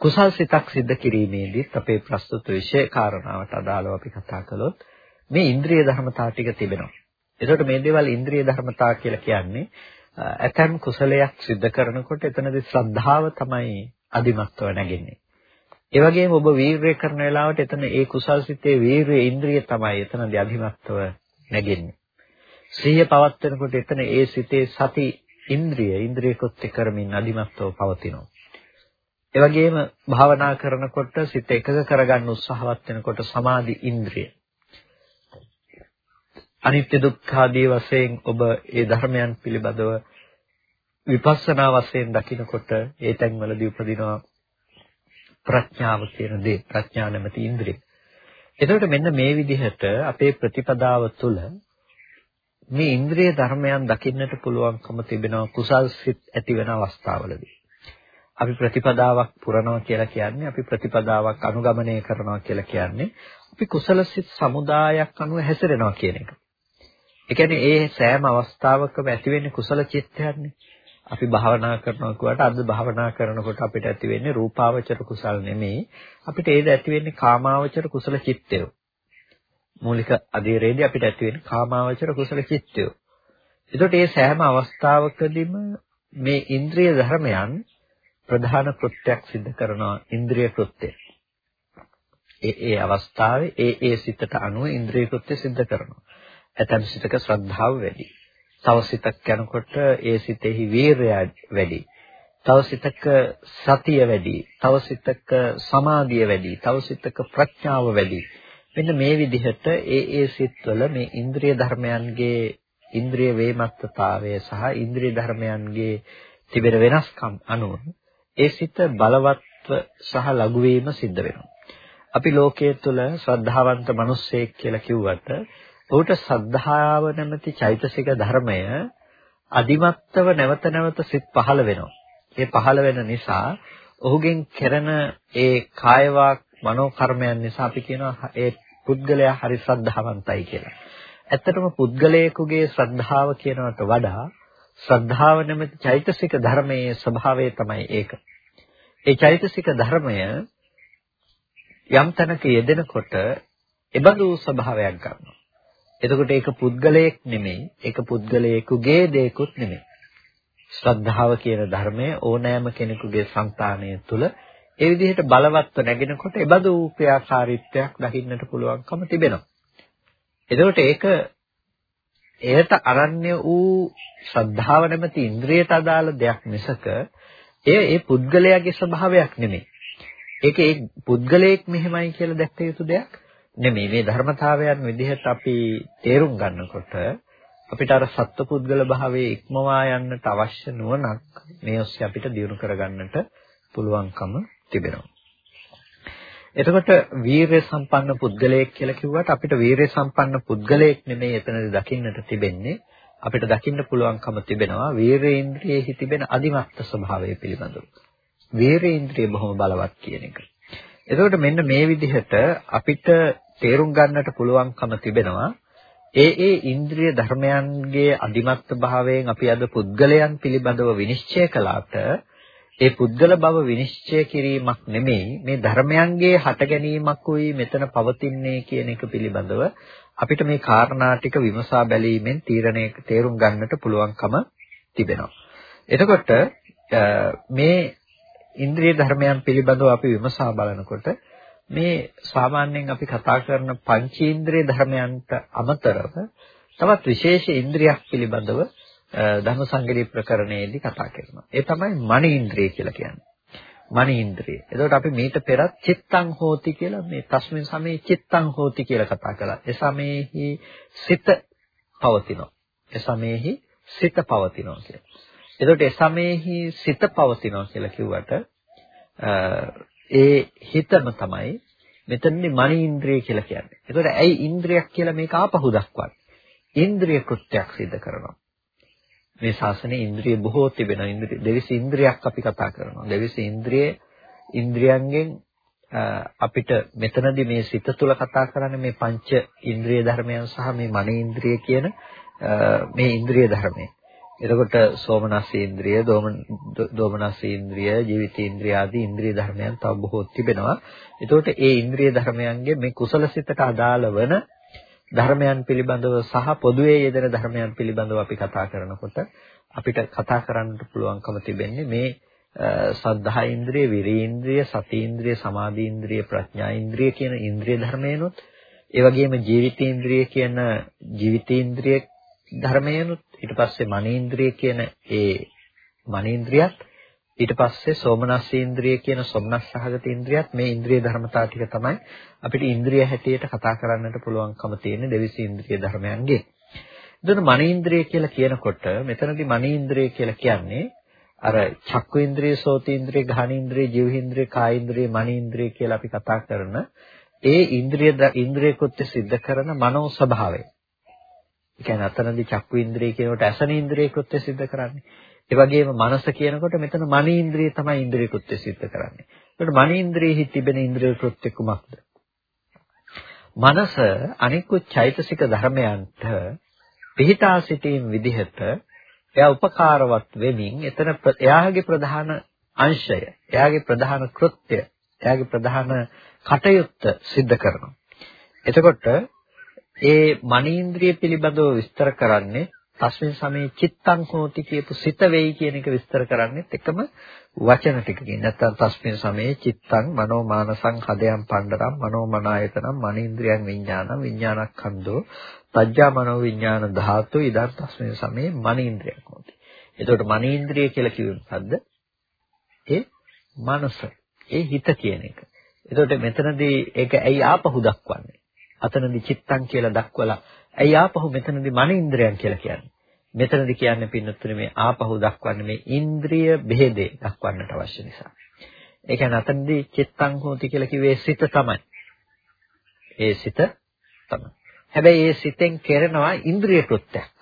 කුසල් සිතක් සිද්ධ කිරීමේදීත් අපේ ප්‍රස්තුත විෂය කාරණාවට අදාළව අපි කතා කළොත් මේ ඉන්ද්‍රිය ධර්මතා ටික තිබෙනවා. එතකොට මේ දේවල් ඉන්ද්‍රිය ධර්මතා කියලා කියන්නේ ඇතැම් කුසලයක් සිද්ධ කරනකොට එතනදී ශ්‍රද්ධාව තමයි අදිමත්ව නැගෙන්නේ. ඒ වගේම ඔබ වීරය කරන වෙලාවට එතන ඒ කුසල් සිතේ වීරය ඉන්ද්‍රිය තමයි එතනදී අදිමත්ව නැගෙන්නේ. සිහිය පවත්වනකොට එතන ඒ සිතේ සති ඉන්ද්‍රිය ඉන්ද්‍රිය කෘත්‍ය කරමින් අදිමත්ව පවතිනවා. ඒ වගේම භාවනා කරනකොට සිත එකඟ කරගන්න උත්සාහවත් වෙනකොට සමාධි ඉන්ද්‍රිය. අනිත්‍ය දුක්ඛ ආදී වශයෙන් ඔබ ඒ ධර්මයන් පිළිබඳව විපස්සනා වශයෙන් දකිනකොට ඒ තැන්වලදී උපදිනවා ප්‍රඥාව කියන දේ ප්‍රඥා නැමැති ඉන්ද්‍රිය. එතකොට මෙන්න මේ විදිහට අපේ ප්‍රතිපදාව තුළ මේ ඉන්ද්‍රිය ධර්මයන් දකින්නට පුළුවන්කම තිබෙනවා කුසල් සිත් ඇති වෙන අවස්ථාවලදී. අපි ප්‍රතිපදාවක් පුරනවා කියලා කියන්නේ අපි ප්‍රතිපදාවක් අනුගමනය කරනවා කියලා කියන්නේ අපි කුසල සිත් සමුදායක් අනුව හැසිරෙනවා කියන එක. ඒ කියන්නේ ඒ සෑම අවස්ථාවකම ඇති වෙන්නේ කුසල චිත්තයන්නේ. අපි භාවනා කරනවා කියවට අද භාවනා කරනකොට අපිට ඇති වෙන්නේ රූපාවචර කුසල් නෙමෙයි අපිට ඒද ඇති වෙන්නේ කාමාවචර කුසල චිත්තය. මූලික අධීරයේදී අපිට ඇති වෙන්නේ කාමාවචර කුසල චිත්තය. එතකොට මේ සෑම අවස්ථාවකදීම මේ ඉන්ද්‍රිය ධර්මයන් ප්‍රධාන කෘත්‍යයක් සිදු කරනවා ඉන්ද්‍රිය කෘත්‍යය. ඒ ඒ අවස්ථාවේ ඒ ඒ සිතට අනුව ඉන්ද්‍රිය කෘත්‍ය සිදු කරනවා. ඇතම් සිතක ශ්‍රද්ධාව වැඩි. තව සිතක් යනකොට ඒ සිතෙහි වීරය වැඩි. තව සිතක සතිය වැඩි. තව සිතක සමාධිය වැඩි. තව සිතක ප්‍රඥාව වැඩි. මෙන්න මේ විදිහට ඒ ඒ සිත්වල මේ ඉන්ද්‍රිය ධර්මයන්ගේ ඉන්ද්‍රිය වේමත්තතාවය සහ ඉන්ද්‍රිය ධර්මයන්ගේ තිබෙන වෙනස්කම් අනුව ඒ සිත බලවත්ව සහ ලඝු වීම සිද්ධ වෙනවා. අපි ලෝකයේ තුල ශ්‍රද්ධාවන්ත මිනිස්සෙක් කියලා කිව්වට ඔහුට ශ්‍රද්ධාව නැමැති චෛතසික ධර්මය අදිමත්ව නැවත නැවත සිත් පහළ වෙනවා. ඒ පහළ වෙන නිසා ඔහුගෙන් කෙරෙන ඒ කායවාක් මනෝ කර්මයන් නිසා අපි කියනවා ඒ පුද්ගලයා හරි ශ්‍රද්ධාවන්තයි කියලා. ඇත්තටම පුද්ගලයෙකුගේ ශ්‍රද්ධාව කියනවට වඩා ශ්‍රද්ධාව නැමැති චෛතසික ධර්මයේ ස්වභාවය තමයි ඒක. ඒ චෛතසික ධර්මය යම් තැනක යෙදෙනකොට එබඳු ස්වභාවයක් ගන්නවා. එතකොට ඒක පුද්ගලයෙක් නෙමෙයි, ඒක පුද්ගලයෙකුගේ දෙයක්ුත් නෙමෙයි. ශ්‍රද්ධාව කියන ධර්මය ඕනෑම කෙනෙකුගේ సంతානය තුළ ඒ විදිහට බලවත්ව නැගෙනකොට එබඳු ක්‍රියාකාරීත්වයක් දකින්නට පුළුවන්කම තිබෙනවා. එතකොට ඒක එයට අරණ්‍ය වූ ශ්‍රද්ධාව නැමැති ඉන්ද්‍රියට අදාළ දෙයක් මිසක එය ඒ පුද්ගලයාගේ ස්වභාවයක් නෙමෙයි. ඒක ඒ පුද්ගලයෙක් මෙහෙමයි කියලා දැක්ක යුතු දෙයක් නෙමෙයි. මේ ධර්මතාවයන් විදිහට අපි තේරුම් ගන්නකොට අපිට අර සත්පුද්ගල භාවයේ ඉක්මවා යන්නට අවශ්‍ය නුවණක් මේ ඔස්සේ අපිට දියුණු කරගන්නට පුළුවන්කම තිබෙනවා. එතකොට වීරය සම්පන්න පුද්ගලයෙක් කියලා කිව්වට අපිට වීරය සම්පන්න පුද්ගලයෙක් නෙමෙයි එතනදී දකින්නට තිබෙන්නේ අපිට දකින්න පුළුවන්කම තිබෙනවා වීරේන්ද්‍රියේ තිබෙන අදිමත්ත ස්වභාවය පිළිබඳව. වීරේන්ද්‍රිය බොහොම බලවත් කියන එක. එතකොට මෙන්න මේ විදිහට අපිට තේරුම් ගන්නට පුළුවන්කම තිබෙනවා ඒ ඒ ඉන්ද්‍රිය ධර්මයන්ගේ අදිමත්ත භාවයෙන් අපි අද පුද්ගලයන් පිළිබඳව විනිශ්චය කළාට ඒ පුද්ගල බව විනිශ්චය කිරීමක් නෙමෙයි මේ ධර්මයන්ගේ හට ගැනීමක් උයි මෙතන පවතින්නේ කියන එක පිළිබඳව අපිට මේ කාරණා ටික විමසා බැලීමෙන් තීරණය තේරුම් ගන්නට පුළුවන්කම තිබෙනවා. එතකොට මේ ඉන්ද්‍රිය ධර්මයන් පිළිබඳව අපි විමසා බලනකොට මේ සාමාන්‍යයෙන් අපි කතා කරන පංචේන්ද්‍රිය ධර්මයන්ට අමතරව තවත් විශේෂ ඉන්ද්‍රියක් පිළිබඳව ධර්මසංගණී ප්‍රකරණයේදී කතා කරනවා. ඒ තමයි මනීන්ද්‍රිය කියලා කියන්නේ. මනීන්ද්‍රිය. එතකොට අපි මීට පෙරත් චිත්තං හෝති කියලා මේ තස්මින් සමේ චිත්තං හෝති කියලා කතා කළා. ඒ සමේහි සිත පවතිනවා. ඒ සමේහි සිත පවතිනවා කියලා. එතකොට ඒ සමේහි සිත පවතිනවා කියලා කිව්වට ඒ හිතම තමයි මෙතනදී මනීන්ද්‍රිය කියලා කියන්නේ. එතකොට ඇයි ඉන්ද්‍රියක් කියලා මේක ආපහු දක්වන්නේ? ඉන්ද්‍රිය කෘත්‍යයක් සිදු කරනවා. මේ ශාසනයේ ඉන්ද්‍රිය බොහෝ තිබෙනවා. ඉන්ද්‍රිය දෙවිස ඉන්ද්‍රියක් අපි කතා කරනවා. දෙවිස ඉන්ද්‍රිය ඉන්ද්‍රියන්ගෙන් අපිට මෙතනදී මේ සිත තුළ කතා කරන්නේ මේ පංච ඉන්ද්‍රිය ධර්මයන් සහ මේ මන ඉන්ද්‍රිය කියන මේ ඉන්ද්‍රිය ධර්මය. එතකොට සෝමනස්සේන්ද්‍රිය, දෝමනස්සේන්ද්‍රිය, ජීවිතේන්ද්‍රිය ආදී ඉන්ද්‍රිය ධර්මයන් තව බොහෝ තිබෙනවා. එතකොට ඒ ඉන්ද්‍රිය ධර්මයන්ගේ මේ කුසල සිතට අදාළ වන ධර්මයන් පිළිබඳව සහ පොදුවේ යෙදෙන ධර්මයන් පිළිබඳව අපි කතා කරනකොට අපිට කතා කරන්නට පුළුවන්කම තිබෙන්නේ මේ සද්ධා ඉන්ද්‍රිය, විරී ඉන්ද්‍රිය, සති ඉන්ද්‍රිය, සමාධි ඉන්ද්‍රිය, ප්‍රඥා ඉන්ද්‍රිය කියන ඉන්ද්‍රිය ධර්මයනොත් ඒ වගේම ජීවිතේන්ද්‍රිය කියන ජීවිතේන්ද්‍රිය ධර්මයනොත් ඊට පස්සේ මනේන්ද්‍රිය කියන ඒ මනේන්ද්‍රියත් ඊට පස්සේ සෝමනස්සේන්ද්‍රිය කියන සොම්නස්සහගත ඉන්ද්‍රියත් මේ ඉන්ද්‍රිය ධර්මතා ටික තමයි අපිට ඉන්ද්‍රිය හැටියට කතා කරන්නට පුළුවන්කම තියෙන දෙවිස ඉන්ද්‍රිය ධර්මයන්ගේ. එතන මනේන්ද්‍රිය කියලා කියනකොට මෙතනදී මනේන්ද්‍රිය කියලා කියන්නේ අර චක්කු ඉන්ද්‍රිය, සෝතේන්ද්‍රිය, ගාහනේන්ද්‍රිය, ජීවහේන්ද්‍රිය, කායේන්ද්‍රිය, මනේන්ද්‍රිය කියලා අපි කතා කරන ඒ ඉන්ද්‍රිය ඉන්ද්‍රියකොත් සිද්ධ කරන මනෝ ස්වභාවය. ඒ කියන්නේ අතනදී චක්කු ඉන්ද්‍රිය කියනකොට ඇසන ඉන්ද්‍රිය කෘත්‍ය සිද්ධ කරන්නේ. ඒ වගේම මනස කියනකොට මෙතන මනී ඉන්ද්‍රිය තමයි ඉන්ද්‍රිය කෘත්‍ය සිද්ධ කරන්නේ. ඒකට මනී ඉන්ද්‍රියෙහි තිබෙන ඉන්ද්‍රිය කෘත්‍ය කුමක්ද? මනස අනිකුත් චෛතසික ධර්මයන්ට පිහිටා සිටීම් විදිහට එයා උපකාරවත් වෙමින් එතන එයාගේ ප්‍රධාන අංශය එයාගේ ප්‍රධාන කෘත්‍ය එයාගේ ප්‍රධාන කටයුත්ත සිද්ධ කරනවා එතකොට ඒ මනීන්ද්‍රිය පිළිබඳව විස්තර කරන්නේ තස්මින් සමේ චිත්තං හෝති කියපු සිත වෙයි කියන එක විස්තර කරන්නේත් එකම වචන ටිකකින්. නැත්නම් තස්මින් සමේ චිත්තං මනෝ මානසං හදයන් පණ්ඩරම් මනෝ මනායතනම් මනීන්ද්‍රියං විඥානං විඥානක්ඛන්தோ තජ්ජා මනෝ විඥාන ධාතු ඉදන් තස්මින් සමේ මනීන්ද්‍රියක් හෝති. එතකොට මනීන්ද්‍රිය කියලා කිව්වෙ මොකද්ද? ඒ මනස. ඒ හිත කියන එක. එතකොට මෙතනදී ඒක ඇයි ආපහු දක්වන්නේ? අතනදී චිත්තං කියලා දක්වලා ඇයි ආපහු මෙතනදී මනීන්ද්‍රයන් කියලා කියන්නේ? මෙතනදී කියන්නේ පින්නතුනේ මේ ආපහු දක්වන්නේ මේ ඉන්ද්‍රිය බෙහෙදේ දක්වන්නට අවශ්‍ය නිසා. ඒ කියන්නේ අතනදී චිත්තං හෝති කියලා කිව්වේ සිත තමයි. ඒ සිත තමයි. හැබැයි ඒ සිතෙන් කෙරෙනවා ඉන්ද්‍රිය කෘත්‍යයක්.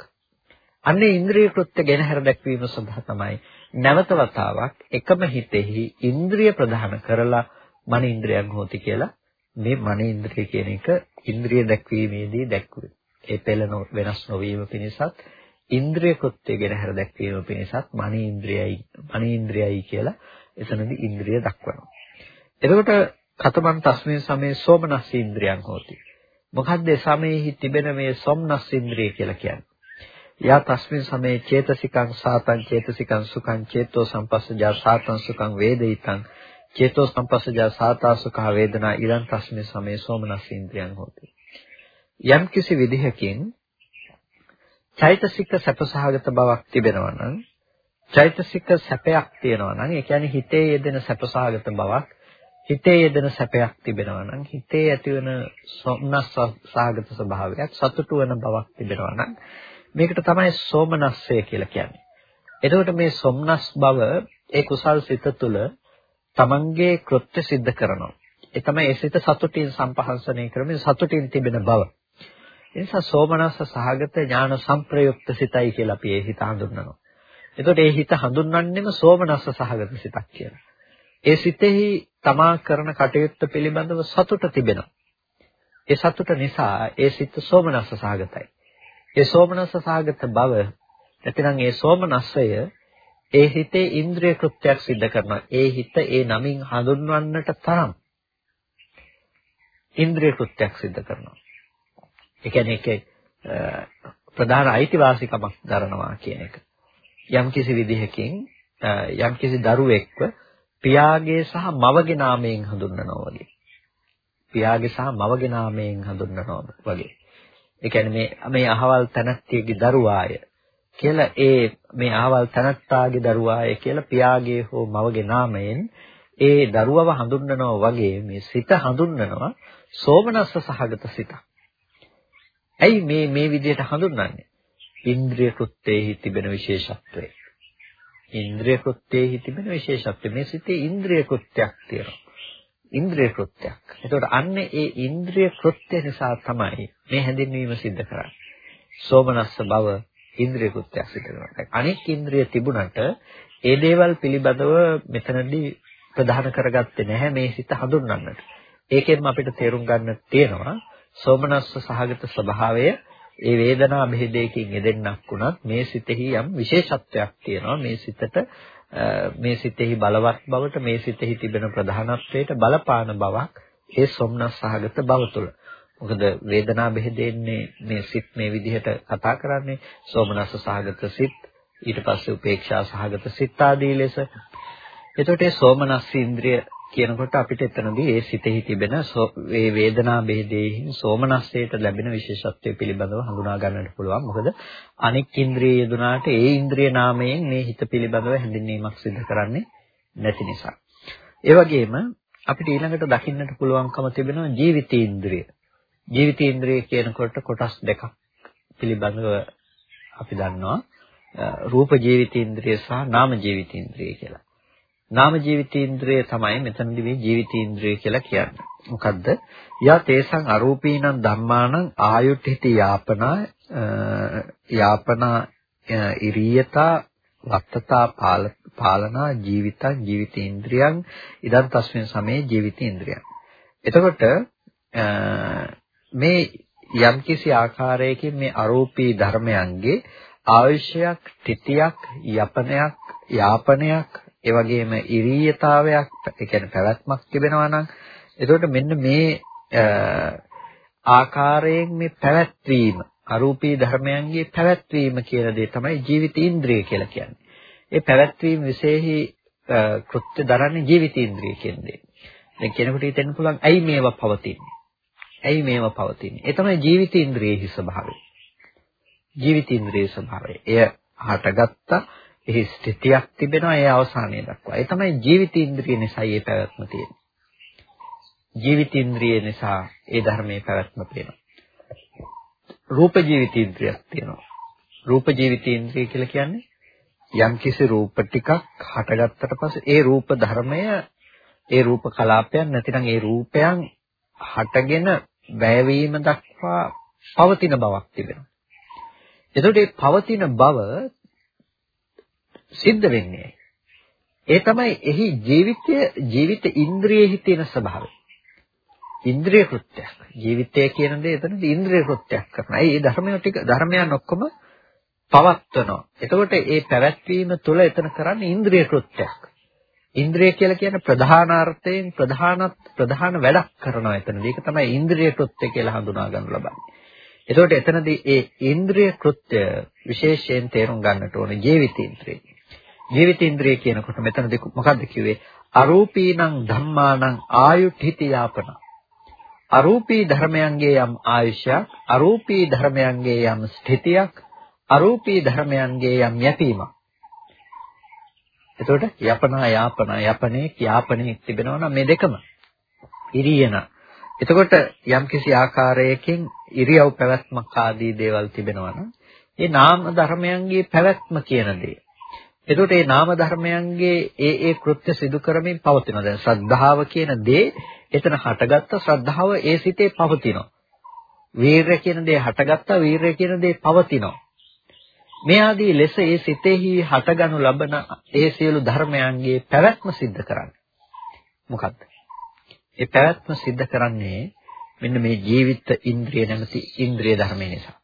අන්නේ ඉන්ද්‍රිය කෘත්‍ය ගැන හැර දැක්වීම සඳහා තමයි නැවත වතාවක් එකම හිතෙහි ඉන්ද්‍රිය ප්‍රධාන කරලා මන ඉන්ද්‍රියන් හෝති කියලා මේ මන ඉන්ද්‍රිය කියන එක ඉන්ද්‍රිය දැක්වීමේදී දැක්වුවේ. ඒ පෙළ වෙනස් නොවීම පිණිසත් ඉන්ද්‍රිය කෘත්‍ය ගැන හැර දැක්වීම පිණිසත් මනී ඉන්ද්‍රියයි මනී ඉන්ද්‍රියයි කියලා එතනදී ඉන්ද්‍රිය දක්වනවා. එතකොට කතමන් තස්මේ සමේ සෝමනස් ඉන්ද්‍රියන් හොති. මොකද්ද සමේහි තිබෙන මේ සොම්නස් ඉන්ද්‍රිය කියලා කියන්නේ? යා තස්මින් සමේ චේතසිකං සාතං චේතසිකං සුඛං චේතෝ සම්පස්සජා සාතං සුඛං වේදිතං චේතෝ සම්පස්සජා සාතා සුඛ වේදනා ඉරන් තස්මින් සමේ සෝමනස් ඉන්ද්‍රියන් හොති. යම් කිසි විදිහකින් චෛතසික සැපසහගත බවක් තිබෙනවා නම් චෛතසික සැපයක් තියෙනවා නම් ඒ කියන්නේ හිතේ යෙදෙන සැපසහගත බවක් හිතේ යෙදෙන සැපයක් තිබෙනවා නම් හිතේ ඇතිවන සොම්නස් සහගත ස්වභාවයක් සතුටු වෙන බවක් තිබෙනවා නම් මේකට තමයි සෝමනස්සය කියලා කියන්නේ. එතකොට මේ සොම්නස් බව ඒ කුසල් සිත තුළ තමන්ගේ කෘත්‍ය સિદ્ધ කරනවා. ඒ තමයි ඒ සිත සතුටින් සම්පහන්සනය කරමින් සතුටින් තිබෙන බව. ඒ නිසා සෝමනස්ස සහගත ඥාන සංප්‍රයුක්ත සිතයි කියලා අපි ඒ හිත හඳුන්වනවා. එතකොට ඒ හිත හඳුන්වන්නෙම සෝමනස්ස සහගත සිතක් කියලා. ඒ සිතෙහි තමා කරන කටයුත්ත පිළිබඳව සතුට තිබෙනවා. ඒ සතුට නිසා ඒ සිත සෝමනස්ස සහගතයි. ඒ සෝමනස්ස සහගත බව නැතිනම් ඒ සෝමනස්සය ඒ හිතේ ඉන්ද්‍රිය කෘත්‍යයක් සිද්ධ කරනවා. ඒ හිත ඒ නමින් හඳුන්වන්නට තරම් ඉන්ද්‍රිය කෘත්‍යයක් සිද්ධ කරනවා. ඒ කියන්නේ ඒකේ ප්‍රධාන අයිතිවාසිකමක් දරනවා කියන එක. යම්කිසි විදිහකින් යම්කිසි දරුවෙක්ව පියාගේ සහ මවගේ නාමයෙන් හඳුන්වනවා වගේ. පියාගේ සහ මවගේ නාමයෙන් හඳුන්වනවා වගේ. ඒ කියන්නේ මේ මේ අහවල් තනත්තියගේ දරුවාය කියලා ඒ මේ අහවල් තනත්තාගේ දරුවාය කියලා පියාගේ හෝ මවගේ නාමයෙන් ඒ දරුවව හඳුන්වනවා වගේ මේ සිත හඳුන්වනවා සෝමනස්ස සහගත සිතක්. ඇයි මේ මේ විදිහට හඳුන්වන්නේ? ඉන්ද්‍රිය කෘත්‍යයේ තිබෙන විශේෂත්වය. ඉන්ද්‍රිය කෘත්‍යයේ තිබෙන විශේෂත්වය. මේ සිතේ ඉන්ද්‍රිය කෘත්‍යයක් තියෙනවා. ඉන්ද්‍රිය කෘත්‍යයක්. එතකොට අන්න ඒ ඉන්ද්‍රිය කෘත්‍ය නිසා තමයි මේ හැඳින්වීම සිද්ධ කරන්නේ. සෝමනස්ස බව ඉන්ද්‍රිය කෘත්‍යයක් සිද්ධ කරනවා. අනෙක් ඉන්ද්‍රිය තිබුණට ඒ දේවල් පිළිබඳව මෙතනදී ප්‍රධාන කරගත්තේ නැහැ මේ සිත හඳුන්වන්නට. ඒකෙන්ම අපිට තේරුම් ගන්න තියෙනවා සෝමනස්ස සහගත ස්වභාවය ඒ වේදනා බෙහෙදයකින් යෙදෙන්නක් වුණත් මේ සිතෙහි යම් විශේෂත්වයක් තියෙනවා මේ සිතට මේ සිතෙහි බලවත් බවට මේ සිතෙහි තිබෙන ප්‍රධානත්වයට බලපාන බවක් ඒ සොම්නස් සහගත බව තුළ. මොකද වේදනා බෙහෙදෙන්නේ මේ සිත් මේ විදිහට කතා කරන්නේ සෝමනස්ස සහගත සිත් ඊට පස්සේ උපේක්ෂා සහගත සිත් ආදී ලෙස. එතකොට ඒ සෝමනස්ස ඉන්ද්‍රිය කියනකොට අපිට එතනදී ඒ සිතෙහි තිබෙන ඒ වේදනා බෙහෙදෙහින් සෝමනස්සයට ලැබෙන විශේෂත්වය පිළිබඳව හඳුනා ගන්නට පුළුවන්. මොකද අනික් ඉන්ද්‍රිය යෙදුනාට ඒ ඉන්ද්‍රිය නාමයෙන් මේ හිත පිළිබඳව හැඳින්වීමක් සිදු කරන්නේ නැති නිසා. ඒ වගේම අපිට ඊළඟට දකින්නට පුළුවන්කම තිබෙනවා ජීවිතේන්ද්‍රිය. ජීවිතේන්ද්‍රිය කියනකොට කොටස් දෙකක් පිළිබඳව අපි දන්නවා. රූප ජීවිතේන්ද්‍රිය සහ නාම ජීවිතේන්ද්‍රිය කියලා. නාම ජීවිතේන්ද්‍රය තමයි මෙතනදී මේ ජීවිතේන්ද්‍රය කියලා කියන්නේ. මොකද්ද? යා තේසං අරූපීනං ධම්මානං ආයුට්ඨිති යාපනා යාපනා ඉරියතා වත්තතා පාලනා ජීවිතං ජීවිතේන්ද්‍රයන් ඉදන් තස්මින් සමේ ජීවිතේන්ද්‍රයන්. එතකොට මේ යම්කිසි ආකාරයකින් මේ අරූපී ධර්මයන්ගේ ආයුෂයක්, තිතියක්, යපනයක්, යාපනයක් ඒ වගේම ඉරීයතාවයක් ඒ කියන්නේ පැවැත්මක් තිබෙනවා නම් එතකොට මෙන්න මේ ආකාරයෙන් මේ පැවැත්වීම අරූපී ධර්මයන්ගේ පැවැත්වීම කියන දේ තමයි ජීවිත ඉන්ද්‍රිය කියලා කියන්නේ. ඒ පැවැත්වීම විශේෂයි කෘත්‍ය දරන්නේ ජීවිත ඉන්ද්‍රිය කියන්නේ. දැන් කෙනෙකුට හිතෙන්න පුළුවන් ඇයි මේවා පවතින්නේ? ඇයි මේවා පවතින්නේ? ඒ තමයි ජීවිත ඉන්ද්‍රියේ ස්වභාවය. ජීවිත ඉන්ද්‍රියේ ස්වභාවය. එය හටගත්තා එහි ස්ථිතියක් තිබෙනවා ඒ අවසානයේ දක්වා. ඒ තමයි ජීවිතේන්ද්‍රිය නිසා ඒ පැවැත්ම තියෙන්නේ. ජීවිතේන්ද්‍රිය නිසා ඒ ධර්මයේ පැවැත්ම තියෙනවා. රූප ජීවිතේන්ද්‍රියක් තියෙනවා. රූප ජීවිතේන්ද්‍රිය කියලා කියන්නේ යම්කිසි රූප ටිකක් හටගත්තට පස්සේ ඒ රූප ධර්මය ඒ රූප කලාපයන් නැතිනම් ඒ රූපයන් හටගෙන වැයවීම දක්වා පවතින බවක් තිබෙනවා. එතකොට මේ පවතින බව සිද්ධ වෙන්නේ. ඒ තමයි එහි ජීවිතය ජීවිත ඉන්ද්‍රියෙහි තියෙන ස්වභාවය. ඉන්ද්‍රිය කෘත්‍යයක්. ජීවිතය කියන දේ එතනදී ඉන්ද්‍රිය කෘත්‍යයක් කරනවා. ඒ ධර්මය ටික ධර්මයන් ඔක්කොම පවත්වනවා. එතකොට ඒ පැවැත්වීම තුළ එතන කරන්නේ ඉන්ද්‍රිය කෘත්‍යයක්. ඉන්ද්‍රිය කියලා කියන ප්‍රධාන අර්ථයෙන් ප්‍රධාන ප්‍රධාන වැඩක් කරනවා එතනදී. ඒක තමයි ඉන්ද්‍රිය කෘත්‍ය කියලා හඳුනා ගන්න ලබන්නේ. එතකොට එතනදී ඒ ඉන්ද්‍රිය කෘත්‍ය විශේෂයෙන් තේරුම් ගන්නට ඕනේ ජීවිතේන්ද්‍රය. ජීවිතේන්ද්‍රය කියනකොට මෙතනදී මොකද්ද කිව්වේ? අරූපීනං ධම්මානං ආයුඨිති යාපන. අරූපී ධර්මයන්ගේ යම් ආයුෂයක්, අරූපී ධර්මයන්ගේ යම් ස්ථිතියක්, අරූපී ධර්මයන්ගේ යම් යැපීමක්. එතකොට යපනා යාපනා යපනේ යාපනේ තිබෙනවා නම් මේ දෙකම ඉරියන. එතකොට යම්කිසි ආකාරයකින් ඉරියව් පැවැත්මක් ආදී දේවල් තිබෙනවා නම් ඒ නාම ධර්මයන්ගේ පැවැත්ම කියන දේ එතකොට මේ නාම ධර්මයන්ගේ ඒ ඒ කෘත්‍ය සිදු කරමින් පවතිනවා. දැන් ශ්‍රද්ධාව කියන දේ එතන හටගත්ත ශ්‍රද්ධාව ඒ සිතේ පවතිනවා. වීරය කියන දේ හටගත්ත වීරය කියන දේ පවතිනවා. මේ ආදී ලෙස ඒ සිතෙහි හටගනු ලබන ඒ සියලු ධර්මයන්ගේ පැවැත්ම සිද්ධ කරන්නේ. මොකක්ද? ඒ පැවැත්ම සිද්ධ කරන්නේ මෙන්න මේ ජීවිත ඉන්ද්‍රිය නැමැති ඉන්ද්‍රිය ධර්මය නිසා.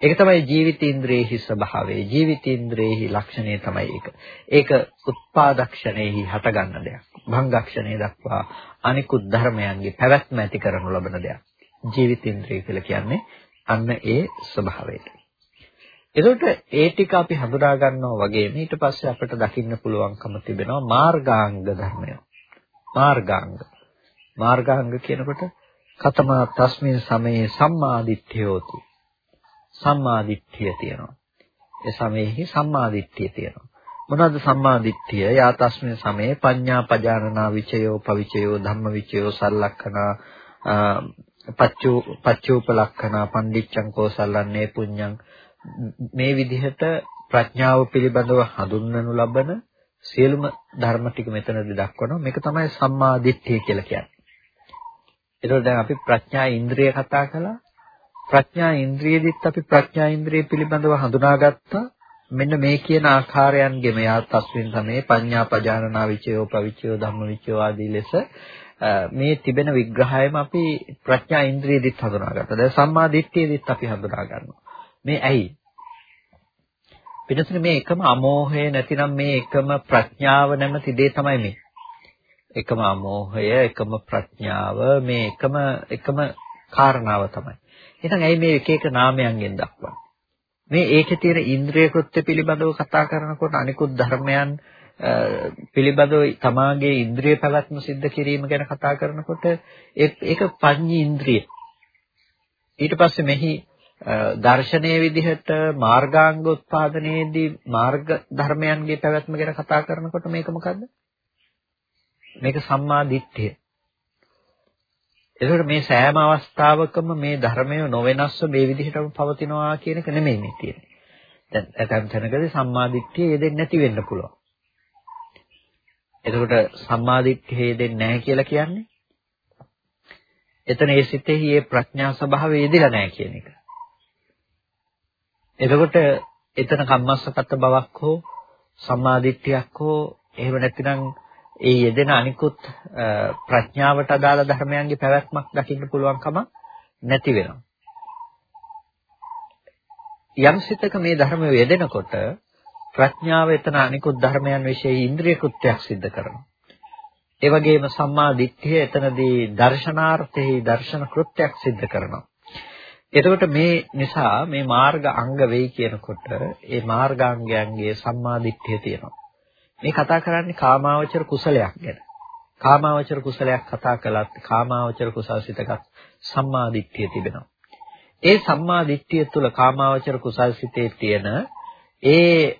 ඒක තමයි ජීවිත ඉන්ද්‍රියෙහි ස්වභාවය. ජීවිත ඉන්ද්‍රියෙහි ලක්ෂණය තමයි ඒක. ඒක උත්පාදක්ෂණයෙහි හටගන්න දෙයක්. භංගක්ෂණය දක්වා අනිකුත් ධර්මයන්ගේ පැවැත්ම ඇති කරනු ලබන දෙයක්. ජීවිත ඉන්ද්‍රිය කියලා කියන්නේ අන්න ඒ ස්වභාවයට. එතකොට ඒ ටික අපි හඳුනා ගන්නවා වගේම ඊට පස්සේ අපිට දකින්න පුළුවන්කම තිබෙනවා මාර්ගාංග ධර්මය. මාර්ගාංග. මාර්ගාංග කියනකොට කතමා තස්මින් සමයේ සම්මාදිට්ඨියෝති. සම්මාදිට්ඨිය තියෙනවා. ඒ සමයේහි සම්මාදිට්ඨිය තියෙනවා. මොනවාද සම්මාදිට්ඨිය? යා තස්මින් සමයේ පඤ්ඤා පජානනා විචයෝ පවිචයෝ ධම්ම විචයෝ සල්ලක්ඛනා පච්චු පච්චූපලක්ඛනා පණ්ඩිච්චං කෝසල්ලන්නේ පුඤ්ඤං මේ විදිහට ප්‍රඥාව පිළිබඳව හඳුන්වනු ලබන සියලුම ධර්ම ටික මෙතනදී දක්වනවා මේක තමයි සම්මා දිට්ඨිය කියලා කියන්නේ. ඒතකොට දැන් අපි ප්‍රඥා ඉන්ද්‍රිය කතා කළා. ප්‍රඥා ඉන්ද්‍රියෙදිත් අපි ප්‍රඥා ඉන්ද්‍රිය පිළිබඳව හඳුනාගත්තා. මෙන්න මේ කියන ආකාරයන්ගෙම යා තස්මින් තමයි පඤ්ඤා පජානනා විචයෝ පවිචයෝ ධම්ම විචයෝ ආදී ලෙස මේ තිබෙන විග්‍රහයම අපි ප්‍රඥා ඉන්ද්‍රියෙදිත් හඳුනාගත්තා. දැන් සම්මා දිට්ඨියෙදිත් අපි හඳුනා ගන්නවා. මේ ඇයි? පිටුතුනේ මේ එකම අමෝහය නැතිනම් මේ එකම ප්‍රඥාව නැමැති දේ තමයි මේ. එකම අමෝහය, එකම ප්‍රඥාව, මේ එකම එකම කාරණාව තමයි. එහෙනම් ඇයි මේ එක එක නාමයන්ගෙන් දක්වන්නේ? මේ ඒකේ තියෙන ඉන්ද්‍රිය කෘත්‍ය පිළිබඳව කතා කරනකොට අනිකුත් ධර්මයන් පිළිබඳව තමාගේ ඉන්ද්‍රිය පැවැත්ම සිද්ධ කිරීම ගැන කතා කරනකොට ඒක පඤ්ඤී ඉන්ද්‍රිය. ඊට පස්සේ මෙහි දර්ශනීය විදිහට මාර්ගාංග උත්පාදනයේදී මාර්ග ධර්මයන්ගේ පැවැත්ම ගැන කතා කරනකොට මේක මොකද්ද? මේක සම්මා දිට්ඨිය. ඒකට මේ සෑම අවස්ථාවකම මේ ධර්මය නොවෙනස්ව මේ විදිහටම පවතිනවා කියන එක නෙමෙයි මේ තියෙන්නේ. දැන් ඇතම් තැනකදී සම්මාදිට්ඨිය යෙදෙන්නේ නැති වෙන්න පුළුවන්. එතකොට සම්මාදිට්ඨිය යෙදෙන්නේ නැහැ කියලා කියන්නේ එතන ඒ සිතෙහි ඒ ප්‍රඥා ස්වභාවය යෙදিলা නැහැ කියන එක. එතකොට එතන කම්මස්සපත්ත බවක් හෝ සම්මාදිට්ඨියක් හෝ එහෙම නැතිනම් ඒ යෙදෙන අනිකුත් ප්‍රඥාවට අදාළ ධර්මයන්ගේ පැවැත්මක් දකින්න පුළුවන්කම නැති වෙනවා. යම් සිතක මේ ධර්මය යෙදෙනකොට ප්‍රඥාව එතන අනිකුත් ධර්මයන් વિશે ඉන්ද්‍රිය කෘත්‍යයක් සිද්ධ කරනවා. ඒ වගේම සම්මා දිට්ඨිය එතනදී දර්ශනාර්ථෙහි දර්ශන කෘත්‍යයක් සිද්ධ කරනවා. එතකොට මේ නිසා මේ මාර්ග අංග වෙයි කියනකොට ඒ මාර්ගාංගයන්ගේ සම්මා දිට්ඨිය තියෙනවා. මේ කතා කරන්නේ කාමාවචර කුසලයක් ගැන. කාමාවචර කුසලයක් කතා කළත් කාමාවචර කුසල්සිතකත් සම්මා දිට්ඨිය තිබෙනවා. ඒ සම්මා දිට්ඨිය තුළ කාමාවචර කුසල්සිතේ තියෙන ඒ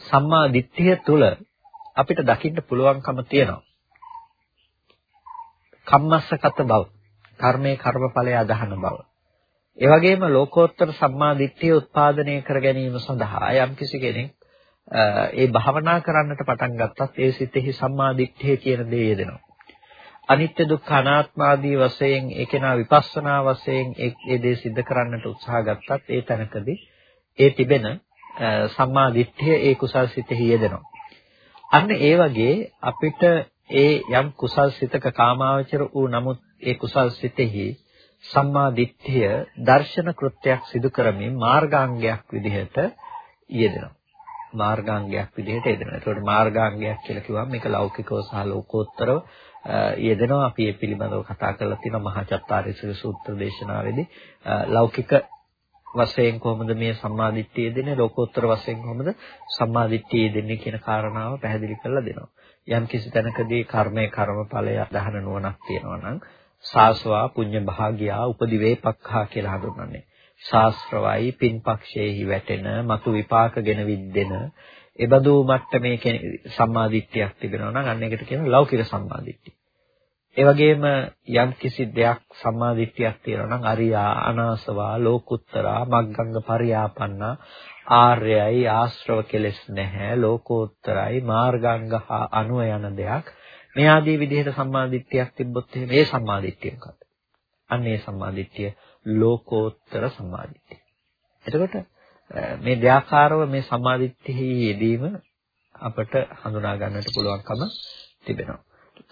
සම්මා දිට්ඨිය තුළ අපිට දකින්න පුළුවන්කම තියෙනවා. කම්මස්සගත බව, කර්මයේ කර්මඵලය අදහන බව. ඒ වගේම ලෝකෝත්තර සම්මා දිට්ඨිය උත්පාදනය කර ගැනීම සඳහා යම්කිසි කෙනෙක් ඒ භාවනා කරන්නට පටන් ගත්තත් ඒ සිතෙහි සම්මා දිට්ඨිය කියන දේ යෙදෙනවා. අනිත්‍ය දුක්ඛ අනාත්ම ආදී වශයෙන් ඒකේනා විපස්සනා වශයෙන් ඒ දේ सिद्ध කරන්නට උත්සාහ ගත්තත් ඒ තැනකදී ඒ තිබෙන සම්මා දිට්ඨිය ඒ කුසල් සිතෙහි යෙදෙනවා. අන්න ඒ වගේ අපිට ඒ යම් කුසල් සිතක කාමාවචර වූ නමුත් ඒ කුසල් සිතෙහි සම්මා දිට්ඨිය දර්ශන කෘත්‍යයක් සිදු කරමින් මාර්ගාංගයක් විදිහට යෙදෙනවා. මාර්ගාංගයක් විදිහට යෙදෙනවා. ඒකට මාර්ගාංගයක් කියලා කිව්වම මේක ලෞකිකව සහ ලෝකෝත්තරව යෙදෙනවා. අපි මේ පිළිබඳව කතා කරලා තියෙනවා මහා චත්තාරීසක සූත්‍ර දේශනාවේදී ලෞකික වශයෙන් කොහොමද මේ සම්මාදිට්ඨිය දෙන්නේ ලෝකෝත්තර වශයෙන් කොහොමද සම්මාදිට්ඨිය දෙන්නේ කියන කාරණාව පැහැදිලි කරලා දෙනවා. යම් කිසි තැනකදී කර්මයේ කර්මඵලය දහන නුවණක් තියෙනවා නම් සාස්වා පුඤ්ඤ භාගියා උපදිවේපක්ඛා කියලා හඳුන්වන්නේ. ශාස්ත්‍රවයි පින්පක්ෂයේහි වැටෙන මතු විපාකගෙන විද්දෙන එබඳු මට්ටමේ සම්මාදිට්ඨියක් තිබෙනවා නම් අන්න ඒකට කියනවා ලෞකික සම්මාදිට්ඨිය. ඒ වගේම යම් කිසි දෙයක් සම්මාදිට්ඨියක් තියෙනවා නම් අරියා අනාසවා ලෝකුත්තරා මග්ගංග පරියාපන්නා ආර්යයි ආශ්‍රව කෙලෙස් නැහැ ලෝකෝත්තරයි මාර්ගාංග හා අනුව යන දෙයක් මේ ආදී විදිහට සම්මාදිට්ඨියක් තිබ්බොත් එහෙම ඒ සම්මාදිට්ඨිය මොකක්ද? අන්න ඒ සම්මාදිට්ඨිය ලෝකෝත්තර සම්මාදිට්ඨිය. එතකොට මේ දෙආකාරව මේ සම්මාදිට්ඨියෙහි යෙදීම අපට හඳුනා ගන්නට පුළුවන්කම තිබෙනවා.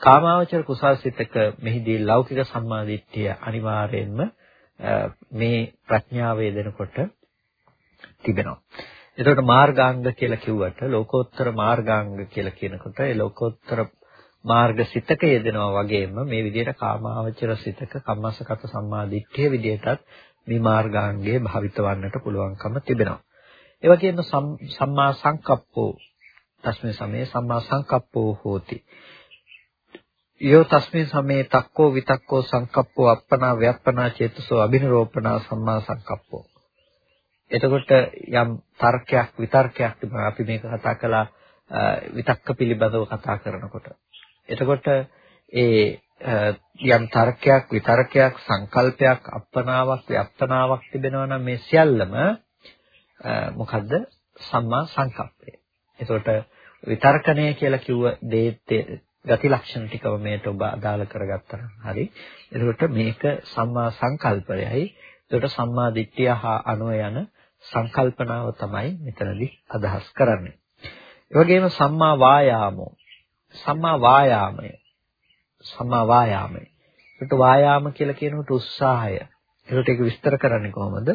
කාමාවචර කුසල්සිතක මෙහිදී ලෞකික සම්මාදිට්ඨිය අනිවාර්යයෙන්ම මේ ප්‍රඥාව යෙදෙනකොට තිබෙනවා. එතකොට මාර්ගාංග කියලා කිව්වට ලෝකෝත්තර මාර්ගාංග කියලා කියනකොට ඒ ලෝකෝත්තර මාර්ග සිතක යෙදෙනවා වගේම මේ විදිහට කාමාවචර සිතක කම්මස්සගත සම්මාදිට්ඨිය විදිහටත් මේ මාර්ගාංගයේ භාවිත වන්නට පුළුවන්කම තිබෙනවා. ඒ වගේම සම්මා සංකප්පෝ තස්මේ සමේ සම්මා සංකප්පෝ හෝති. යෝ තස්මේ සමේ තක්කෝ විතක්කෝ සංකප්පෝ අප්පනා ව්‍යප්පනා චේතසෝ අබිනරෝපණා සම්මා සංකප්පෝ. එතකොට යම් තර්කයක් විතර්කයක් තිබුණා අපි මේක කතා කළා විතක්ක පිළිබඳව කතා කරනකොට. එතකොට ඒ යම් තර්කයක් විතර්කයක් සංකල්පයක් අප්පනාවක් ව්‍යප්පනාවක් තිබෙනවා නම් මේ සියල්ලම මොකද්ද සම්මා සංකප්පය. එතකොට විතර්කණය කියලා කිව්ව දේත් ගති ලක්ෂණ ටිකව මේට ඔබ අදාළ කරගත්තා නම් හරි. එතකොට මේක සම්මා සංකල්පයයි. එතකොට සම්මා දිට්ඨිය හා අනුව යන සංකල්පනාව තමයි මෙතනදී අදහස් කරන්නේ. ඒ වගේම සම්මා වායාමෝ සම්මා වායාමය. සම්මා වායාමය. ඒකට වායාම කියලා කියනකොට උත්සාහය. ඒකට ඒක විස්තර කරන්නේ කොහොමද?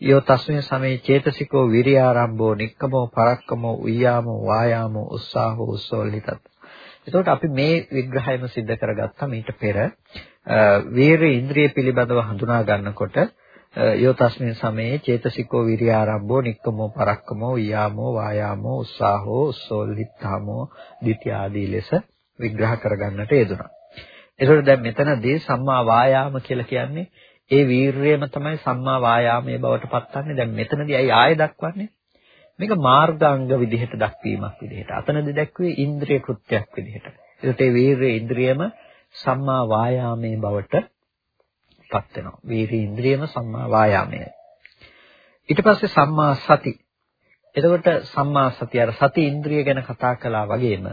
යෝ තස්මේ සමේ චේතසිකෝ විරියාරම්භෝ නික්කමෝ පරක්කමෝ උය්‍යාමෝ වායාමෝ උස්සාහෝ උස්සෝලිතත්. එතකොට අපි මේ විග්‍රහයම सिद्ध කරගත්තා මීට පෙර වීර ඉන්ද්‍රිය පිළිබඳව හඳුනා ගන්නකොට යෝ තස්මේ සමේ චේතසිකෝ විරියාරම්භෝ නික්කමෝ පරක්කමෝ උయ్యాමෝ වායාමෝ උත්සාහෝ උස්සෝල්හිතාමෝ ditthya ආදී ලෙස විග්‍රහ කරගන්නට යෙදුණා. ඒකෝට දැන් මෙතනදී සම්මා වායාම කියලා කියන්නේ ඒ වීරියම තමයි සම්මා වායාමයේ බවට පත්වන්නේ. දැන් මෙතනදී අයි ආයෙ දක්වන්නේ මේක මාර්ගාංග විදිහට දක්වීමක් විදිහට. අතනදී දැක්වේ ඉන්ද්‍රිය කෘත්‍යයක් විදිහට. ඒකට ඒ වීරිය ඉන්ද්‍රියම සම්මා වායාමයේ බවට පත් වෙනවා. වීරිය ඉන්ද්‍රියම සම්මා වායාමයයි. ඊට පස්සේ සම්මා සති. එතකොට සම්මා සතිය අර සති ඉන්ද්‍රිය ගැන කතා කළා වගේම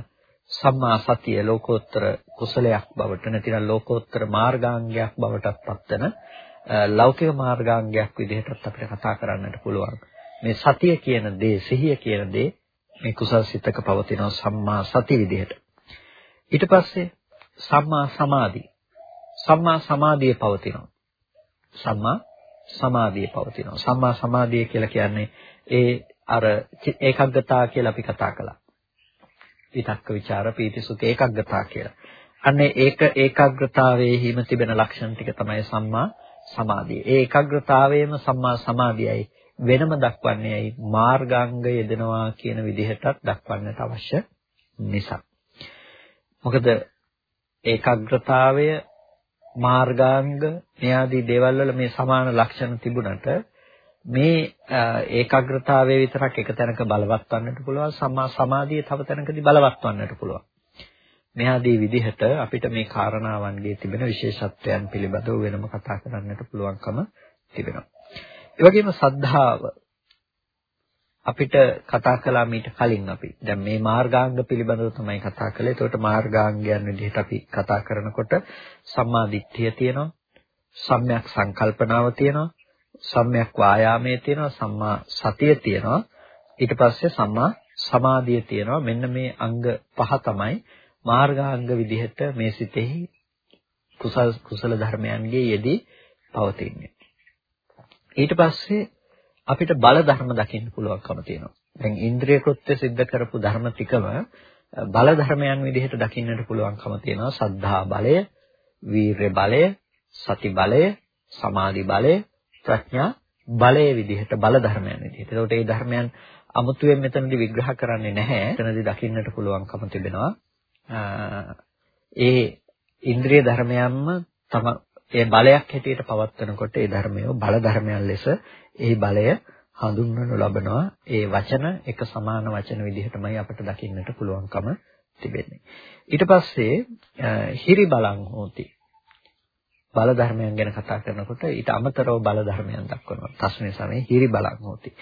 සම්මා සතිය ලෝකෝත්තර කුසලයක් බවට නැතිනම් ලෝකෝත්තර මාර්ගාංගයක් බවටත් පත්වන ලෞකික මාර්ගාංගයක් විදිහටත් අපිට කතා කරන්නට පුළුවන්. මේ සතිය කියන දේ, සිහිය කියන දේ මේ කුසල් සිතක පවතින සම්මා සති විදිහට. ඊට පස්සේ සම්මා සමාධි. සම්මා සමාධිය පවතිනවා. සම්මා සමාධිය පවතිනවා. සම්මා සමාධිය කියලා කියන්නේ ඒ අර ඒකග්ගතා කියලා අපි කතා කළා. විතක්ක ਵਿਚාර පීතිසුඛ ඒකග්ගතා කියලා. අන්නේ ඒක ඒකාග්‍රතාවයේ හිම තිබෙන ලක්ෂණ ටික තමයි සම්මා සමාධිය. ඒ ඒකාග්‍රතාවයේම සම්මා සමාධියයි වෙනම දක්වන්නේයි මාර්ගාංග යෙදෙනවා කියන විදිහටත් දක්වන්නට අවශ්‍ය නිසා. මොකද ඒකාග්‍රතාවය මාර්ගාංග මේ ආදී දේවල් වල මේ සමාන ලක්ෂණ තිබුණට මේ ඒකාග්‍රතාවය විතරක් එක තැනක බලවත් වන්නට පුළුවන් සම්මා සමාධිය තව තැනකදී බලවත් වන්නට පුළුවන්. මේ ආදී විදිහට අපිට මේ කාරණාවන්ගේ තිබෙන විශේෂත්වයන් පිළිබඳව වෙනම කතා කරන්නට පුළුවන්කම තිබෙනවා. ඒ වගේම සද්ධාව අපිට කතා කළා මීට කලින් අපි. දැන් මේ මාර්ගාංග පිළිබඳව තමයි කතා කළේ. ඒකට මාර්ගාංගයන් විදිහට අපි කතා කරනකොට සම්මා දිට්ඨිය තියෙනවා. සම්‍යක් සංකල්පනාව තියෙනවා. සම්‍යක් වායාමයේ තියෙනවා. සම්මා සතිය තියෙනවා. ඊට පස්සේ සම්මා සමාධිය තියෙනවා. මෙන්න මේ අංග පහ තමයි මාර්ගාංග විදිහට මේ සිතෙහි කුසල කුසල ධර්මයන්ගේ යෙදී පවතින්නේ. ඊට පස්සේ අපිට බල ධර්ම දකින්න පුළුවන්කම තියෙනවා. දැන් ඉන්ද්‍රිය කෘත්‍ය સિદ્ધ කරපු ධර්ම ටිකම බල ධර්මයන් විදිහට දකින්නට පුළුවන්කම තියෙනවා. සද්ධා බලය, වීරය බලය, සති බලය, සමාධි බලය, ප්‍රඥා බලය විදිහට බල ධර්මයන් විදිහට. ඒකට මේ ධර්මයන් අමුතුවෙන් මෙතනදී විග්‍රහ කරන්නේ නැහැ. එතනදී දකින්නට පුළුවන්කම තිබෙනවා. ඒ ඉන්ද්‍රිය ධර්මයන්ම තම ඒ බලයක් හැටියට පවත්වනකොට ඒ ධර්මය බල ධර්මයන් ලෙස ඒ බලය හඳුන්වනු ලබනවා ඒ වචන එක සමාන වචන විදිහටමයි අපිට දකින්නට පුළුවන්කම තිබෙන්නේ ඊට පස්සේ හිරි බලං හෝති බල ධර්මයන් ගැන කතා කරනකොට ඊට අමතරව බල ධර්මයන් දක්වනවා. තස්මේ සමේ හිරි බලං හෝති.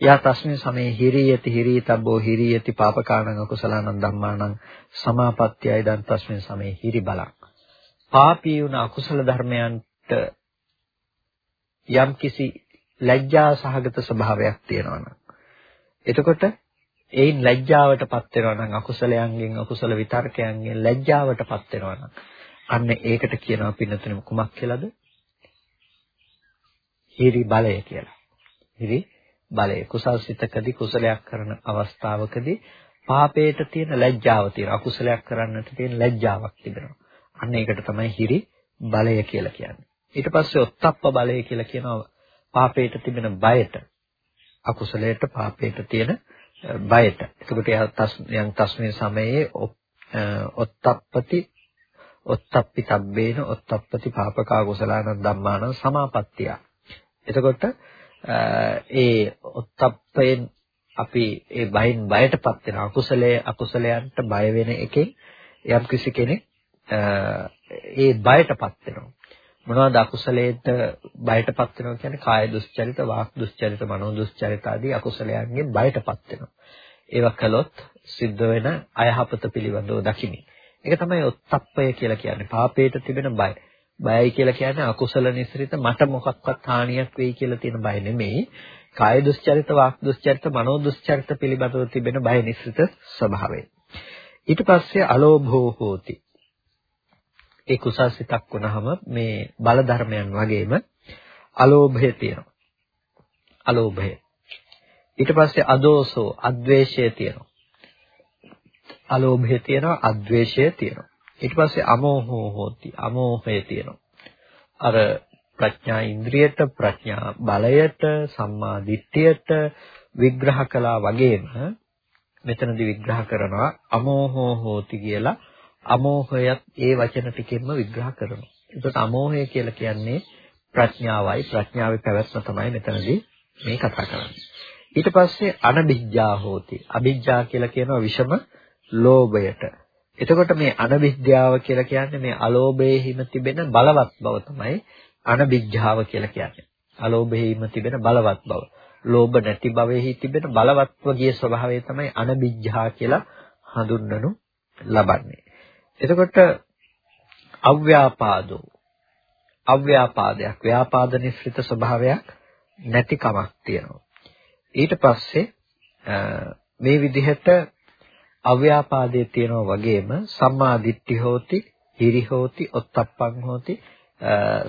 යා තස්මේ සමේ හිරියති හිරිතබ්බෝ හිරියති පාපකාණං අකුසලානං ධම්මානං සමාපත්තියයි දන් තස්මේ සමේ හිරි බලං. පාපී වුණ අකුසල ධර්මයන්ට යම් කිසි ලැජ්ජා සහගත ස්වභාවයක් තියෙනවා නම් එතකොට ඒයින් ලැජ්ජාවටපත් වෙනවා නම් අකුසලයන්ගෙන් අකුසල විතර්කයන්ගෙන් ලැජ්ජාවටපත් වෙනවා නම් අන්න ඒකට කියනවා පින්නතුනේ කුමක් කියලාද? හිරි බලය කියලා. හිරි බලය කුසල් සිතකදී කුසලයක් කරන අවස්ථාවකදී පාපයට තියෙන ලැජ්ජාව තියෙන අකුසලයක් කරන්නට තියෙන ලැජ්ජාවක් තිබෙනවා. අන්න ඒකට තමයි හිරි බලය කියලා කියන්නේ. ඊට පස්සේ ඔත්තප්ප බලය කියලා කියනවා පාපයට තිබෙන බයට අකුසලයට පාපයට තියෙන බයට. එතකොට යම් තස්මේ සමයේ ඔත්තප්පති ඔත්තප්පි තබ්බේන ඔත්තප්පති පාපකා කුසලාන ධම්මාන සමාපත්තිය. එතකොට ඒ ඔත්තප්පයෙන් අපි ඒ බයෙන් බයටපත් වෙන අකුසලයේ අකුසලයන්ට බය වෙන එකෙන් යම් කිසි කෙනෙක් ඒ බයටපත් වෙනවා. මොනවද අකුසලයට බයටපත් වෙනවා කියන්නේ කාය දුස්චරිත, වාක් දුස්චරිත, මනෝ දුස්චරිත ආදී අකුසලයන්ගෙන් බයටපත් වෙනවා. ඒවා කළොත් සිද්ධ වෙන අයහපත පිළිබඳව දකිමි. ඒක තමයි ඔත්තප්පය කියලා කියන්නේ. පාපයට තිබෙන බය. බයයි කියලා කියන්නේ අකුසල නිස්රිත මට මොකක්වත් හානියක් වෙයි කියලා තියෙන බය නෙමෙයි. කාය දුස්චරිත, වාක් දුස්චරිත, මනෝ දුස්චරිත පිළිබඳව තිබෙන බය නිස්රිත ස්වභාවය. ඊට පස්සේ අලෝභෝ හෝති. ඒ කුසල් සිතක් වුණාම මේ බල ධර්මයන් වගේම අලෝභය තියෙනවා. අලෝභය. ඊට පස්සේ අදෝසෝ අද්වේෂය තියෙනවා. අලෝභය තියෙනවා, අද්වේෂය තියෙනවා. ඊට පස්සේ අමෝහෝ හෝති. අමෝහය තියෙනවා. අර ප්‍රඥා ඉන්ද්‍රියට, ප්‍රඥා බලයට, සම්මා දිට්ඨියට විග්‍රහ කළා වගේම මෙතනදී විග්‍රහ කරනවා අමෝහෝ හෝති කියලා අමෝහයත් ඒ වචන ටිකෙන්ම විග්‍රහ කරනවා. ඒකට අමෝහය කියලා කියන්නේ ප්‍රඥාවයි ප්‍රඥාවේ පැවැත්ම තමයි මෙතනදී මේ කතා කරන්නේ. ඊට පස්සේ අනබිජ්ජා හෝති. අබිජ්ජා කියලා කියනවා විෂම ලෝභයට. එතකොට මේ අනබිජ්ජාව කියලා කියන්නේ මේ අලෝභයෙහිම තිබෙන බලවත් බව තමයි අනබිජ්ජාව කියලා කියන්නේ. අලෝභයෙහිම තිබෙන බලවත් බව. ලෝභ නැති භවෙහි තිබෙන බලවත්ව ගිය ස්වභාවය තමයි අනබිජ්ජා කියලා හඳුන්වනු ලබන්නේ. එතකොට අව්‍යාපාදෝ අව්‍යාපාදයක් ව්‍යාපාද නිස්ෘත ස්වභාවයක් නැති කමක් තියෙනවා. ඊට පස්සේ මේ විදිහට අව්‍යාපාදයේ තියෙනවා වගේම සම්මා දිට්ඨි හෝති, හිරි හෝති, ඔත්තප්පං හෝති,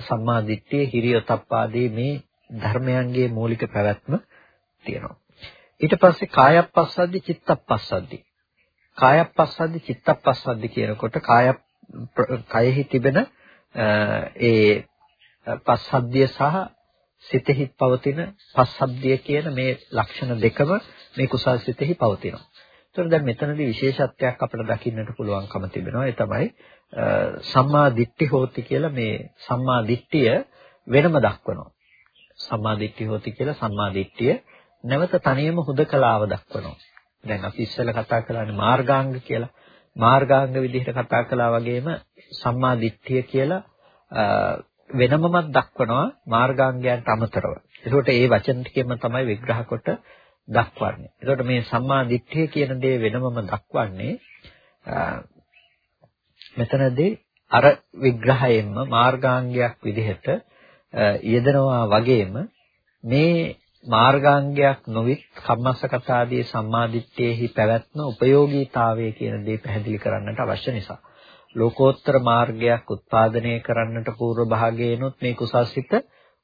සම්මා දිට්ඨිය, හිරි ඔත්තප්පාදී මේ ධර්මයන්ගේ මූලික පැවැත්ම තියෙනවා. ඊට පස්සේ කායප්පස්සද්දි චිත්තප්පස්සද්දි කායප්පස්සද්දි චිත්තප්පස්සද්දි කියනකොට කාය කයෙහි තිබෙන ඒ පස්සද්ධිය සහ සිතෙහි පවතින පස්සද්ධිය කියන මේ ලක්ෂණ දෙකම මේ කුසල් සිතෙහි පවතිනවා. ඒතර දැන් මෙතනදී විශේෂත්වයක් අපිට දකින්නට පුළුවන්කම තිබෙනවා. ඒ තමයි සම්මා දිට්ඨි හෝති කියලා මේ සම්මා දිට්ඨිය වෙනම දක්වනවා. සම්මා දිට්ඨි හෝති කියලා සම්මා දිට්ඨිය නැවත තනියම හුදකලාව දක්වනවා. දැන් අපි ඉස්සෙල්ලා කතා කරන්නේ මාර්ගාංග කියලා. මාර්ගාංග විදිහට කතා කළා වගේම සම්මා දිට්ඨිය කියලා වෙනමමත් දක්වනවා මාර්ගාංගයන්ට අමතරව. ඒකට ඒ වචන ටිකෙම තමයි විග්‍රහ කොට දක්වන්නේ. ඒකට මේ සම්මා දිට්ඨිය කියන දේ වෙනමම දක්වන්නේ මෙතනදී අර විග්‍රහයෙන්ම මාර්ගාංගයක් විදිහට යෙදෙනවා වගේම මේ මාර්ගාංගයක් නොවිත් කම්මස්සකතාදී සම්මාදිට්ඨියෙහි පැවැත්ම උපයෝගීතාවය කියන දේ පැහැදිලි කරන්නට අවශ්‍ය නිසා ලෝකෝත්තර මාර්ගයක් උත්පාදනය කරන්නට పూర్ව භාගයේනොත් මේ කුසල්සිත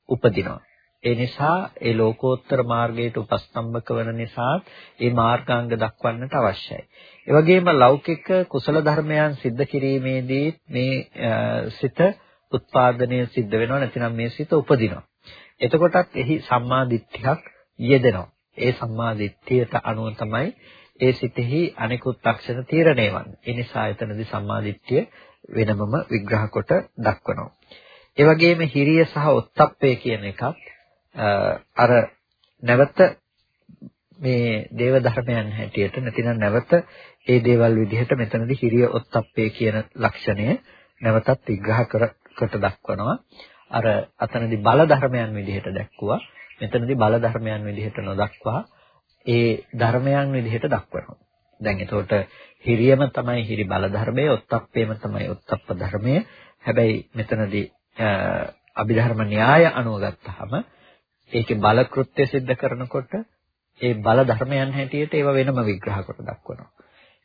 උපදිනවා. ඒ නිසා ඒ ලෝකෝත්තර මාර්ගයට උපස්තම්භක වන නිසා ඒ මාර්ගාංග දක්වන්නට අවශ්‍යයි. ඒ වගේම ලෞකික කුසල ධර්මයන් સિદ્ધ කිරීමේදී මේ සිත උත්පාදනය සිද්ධ වෙනවා නැතිනම් මේ සිත උපදිනවා. එතකොටත් එහි සම්මා දිට්ඨියක් යෙදෙනවා. ඒ සම්මා දිට්ඨියට අනුව තමයි ඒ සිතෙහි අනිකුත් ලක්ෂණ තීරණය වන්නේ. ඒ නිසා එතනදී සම්මා දිට්ඨිය වෙනමම විග්‍රහ කොට දක්වනවා. ඒ වගේම හිරිය සහ ඔත්තප්පය කියන එකත් අර නැවත මේ දේව ධර්මයන් හැටියට නැතිනම් නැවත ඒ දේවල් විදිහට මෙතනදී හිරිය ඔත්තප්පේ කියන ලක්ෂණය නැවතත් විග්‍රහ කර කොට දක්වනවා. අර අතනදී බල ධර්මයන් විදිහට දැක්කුවා. මෙතනදී බල ධර්මයන් විදිහට නොදක්වා ඒ ධර්මයන් විදිහට දක්වනවා. දැන් එතකොට හිරියම තමයි හිරි බල ධර්මය, ඔත්තප්පේම තමයි ඔත්තප්ප ධර්මය. හැබැයි මෙතනදී අභිධර්ම න්‍යාය අනුව ගත්තාම ඒකේ බල කෘත්‍ය સિદ્ધ කරනකොට ඒ බල ධර්මයන් හැටියට ඒව වෙනම විග්‍රහ කොට දක්වනවා.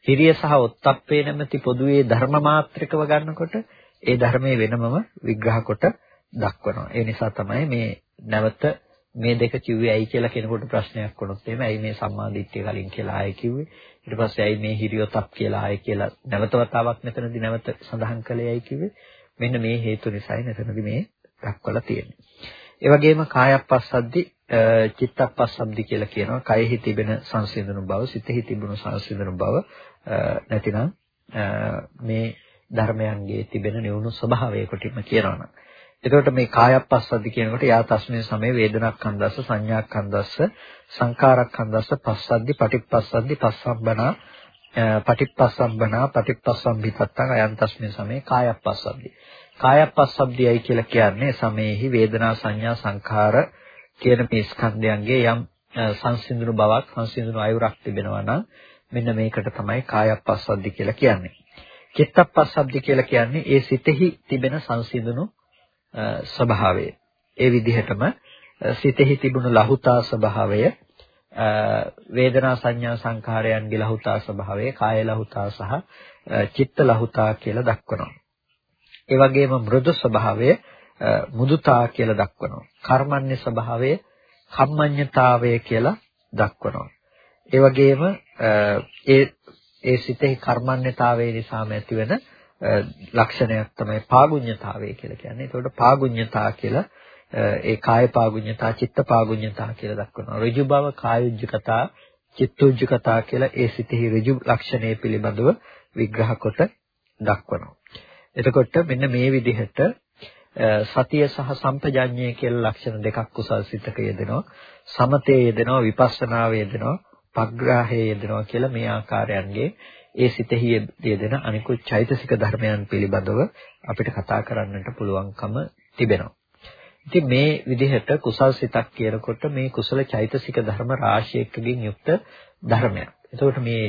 හිරිය සහ ඔත්තප්පේ නැමැති පොදුවේ ධර්ම මාත්‍රිකව ගන්නකොට ඒ ධර්මයේ වෙනමම විග්‍රහ කොට දක්වනවා. ඒ නිසා තමයි මේ නැවත මේ දෙක කිව්වේ ඇයි කියලා කෙනෙකුට ප්‍රශ්නයක් වුණොත් එහෙම ඇයි මේ සම්මාදිට්ඨිය කලින් කියලා ආයෙ කිව්වේ? ඊට පස්සේ ඇයි මේ හිරියොතක් කියලා ආයෙ කියලා නැවත වතාවක් මෙතනදී නැවත සඳහන් කළේ ඇයි කිව්වේ? මෙන්න මේ හේතු නිසායි මෙතනදී මේ දක්වලා තියෙන්නේ. ඒ වගේම කායප්පස්සද්දි චිත්තප්පස්සද්දි කියලා කියනවා. කයෙහි තිබෙන සංසිඳුණු බව සිතෙහි තිබුණු සංසිඳුණු බව නැතිනම් මේ ධර්මයන්ගේ තිබෙන නිවුණු ස්වභාවය කොටින්ම කියනවා නම්. එතකොට මේ කායප්පස්සද්දි කියනකොට යා තස්මේ සමේ වේදනාක්ඛන්දස්ස සංඥාක්ඛන්දස්ස සංකාරක්ඛන්දස්ස පස්සද්දි පටිප්පස්සද්දි පස්සම්බනා පටිප්පස්සම්බනා පටිප්පස්සම්බිතත්තං අයං තස්මේ සමේ කායප්පස්සද්දි. කායප්පස්සද්දියයි කියලා කියන්නේ සමේහි වේදනා සංඥා සංඛාර කියන මේ ස්කන්ධයන්ගේ යම් සංසිඳුණු බවක් සංසිඳුණු අයුරක් තිබෙනවා නම් මෙන්න මේකට තමයි කායප්පස්සද්දි කියලා කියන්නේ. චිත්තප්පස්සද්දි කියලා කියන්නේ ඒ සිතෙහි තිබෙන සංසිඳුණු ස්වභාවය. ඒ විදිහටම සිතෙහි තිබුණු ලහුතා ස්වභාවය වේදනා සංඥා සංඛාරයන්ගේ ලහුතා ස්වභාවය කාය ලහුතා සහ චිත්ත ලහුතා කියලා දක්වනවා. ඒ වගේම මෘදු ස්වභාවය මුදුතා කියලා දක්වනවා. කර්මන්නේ ස්වභාවය කම්මඤ්ඤතාවය කියලා දක්වනවා. ඒ වගේම ඒ ඒ සිතෙහි කර්මන්නේතාවය නිසාම ඇතිවන ලක්ෂණයක් තමයි පාගුඤ්ඤතාවය කියලා කියන්නේ. ඒකට පාගුඤ්ඤතා කියලා ඒ කාය පාගුඤ්ඤතා, චිත්ත පාගුඤ්ඤතා කියලා දක්වනවා. ඍජු බව, කායුජ්ජකතා, චිත්තෝජ්ජකතා කියලා ඒ සිතෙහි ඍජු ලක්ෂණය පිළිබඳව විග්‍රහ කොට දක්වනවා. එතකොට මෙන්න මේ විදිහට සතිය සහ සම්පජාඤ්ඤය කියලා ලක්ෂණ දෙකක් කුසල් සිතක යෙදෙනවා. සමතේ යෙදෙනවා, විපස්සනාවේ යෙදෙනවා, පග්‍රාහයේ යෙදෙනවා කියලා මේ ආකාරයන්ගේ ඒ සිතෙහි යෙදෙන අනිකුත් චෛතසික ධර්මයන් පිළිබඳව අපිට කතා කරන්නට පුළුවන්කම තිබෙනවා. ඉතින් මේ විදිහට කුසල් සිතක් කියනකොට මේ කුසල චෛතසික ධර්ම රාශියකින් යුක්ත ධර්මයක්. එතකොට මේ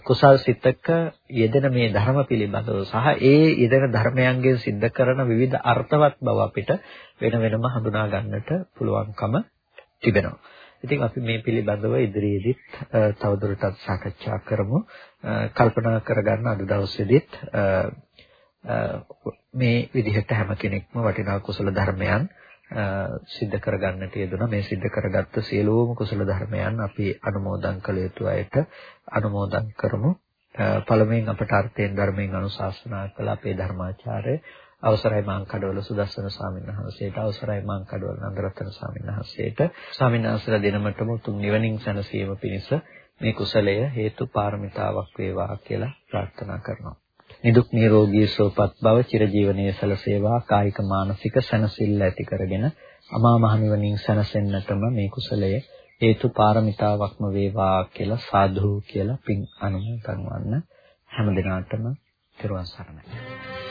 කුසල් සිතක යෙදෙන මේ ධර්ම පිළිබඳව සහ ඒ යෙදෙන ධර්මයන්ගෙන් සිද්ධ කරන විවිධ අර්ථවත් බව අපිට වෙන වෙනම හඳුනා ගන්නට පුළුවන්කම තිබෙනවා. ඉතින් අපි මේ පිළිබඳව ඉදිරියේදීත් තවදුරටත් සාකච්ඡා කරමු. කල්පනා කරගන්න අද දවසේදීත් මේ විදිහට හැම කෙනෙක්ම වටිනා කුසල ධර්මයන් සිද්ධ කරගන්නට යෙදුණා. මේ සිද්ධ කරගත්ත සියලුම කුසල ධර්මයන් අපි අනුමෝදන් කළ යුතු අයට අනුමෝදන් කරමු. පළමුවෙන් අපට අර්ථයෙන් ධර්මයෙන් අනුශාසනා කළ අපේ ධර්මාචාර්ය අවසරයි මාංකඩවල සුදස්සන ස්වාමීන් වහන්සේට අවසරයි මාංකඩවල නන්දරත්න ස්වාමීන් වහන්සේට. ස්වාමීන් වහන්සේලා දිනමටම උතුම් නිවනින් සැනසීම පිණිස මේ කුසලය හේතු පාරමිතාවක් වේවා කියලා ප්‍රාර්ථනා කරනවා. නිදුක් නිරෝගී සුවපත් බව චිරජීවනයේ සැලසේවා. කායික මානසික සැනසෙල්ල ඇති කරගෙන අමා මහ නිවනින් සැනසෙන්නටම මේ කුසලය හේතු පාරමිතාවක්ම වේවා කියලා සාදු කියලා පින් අනුමෝදන් වන්න හැම දිනාටම තෙරුවන් සරණයි.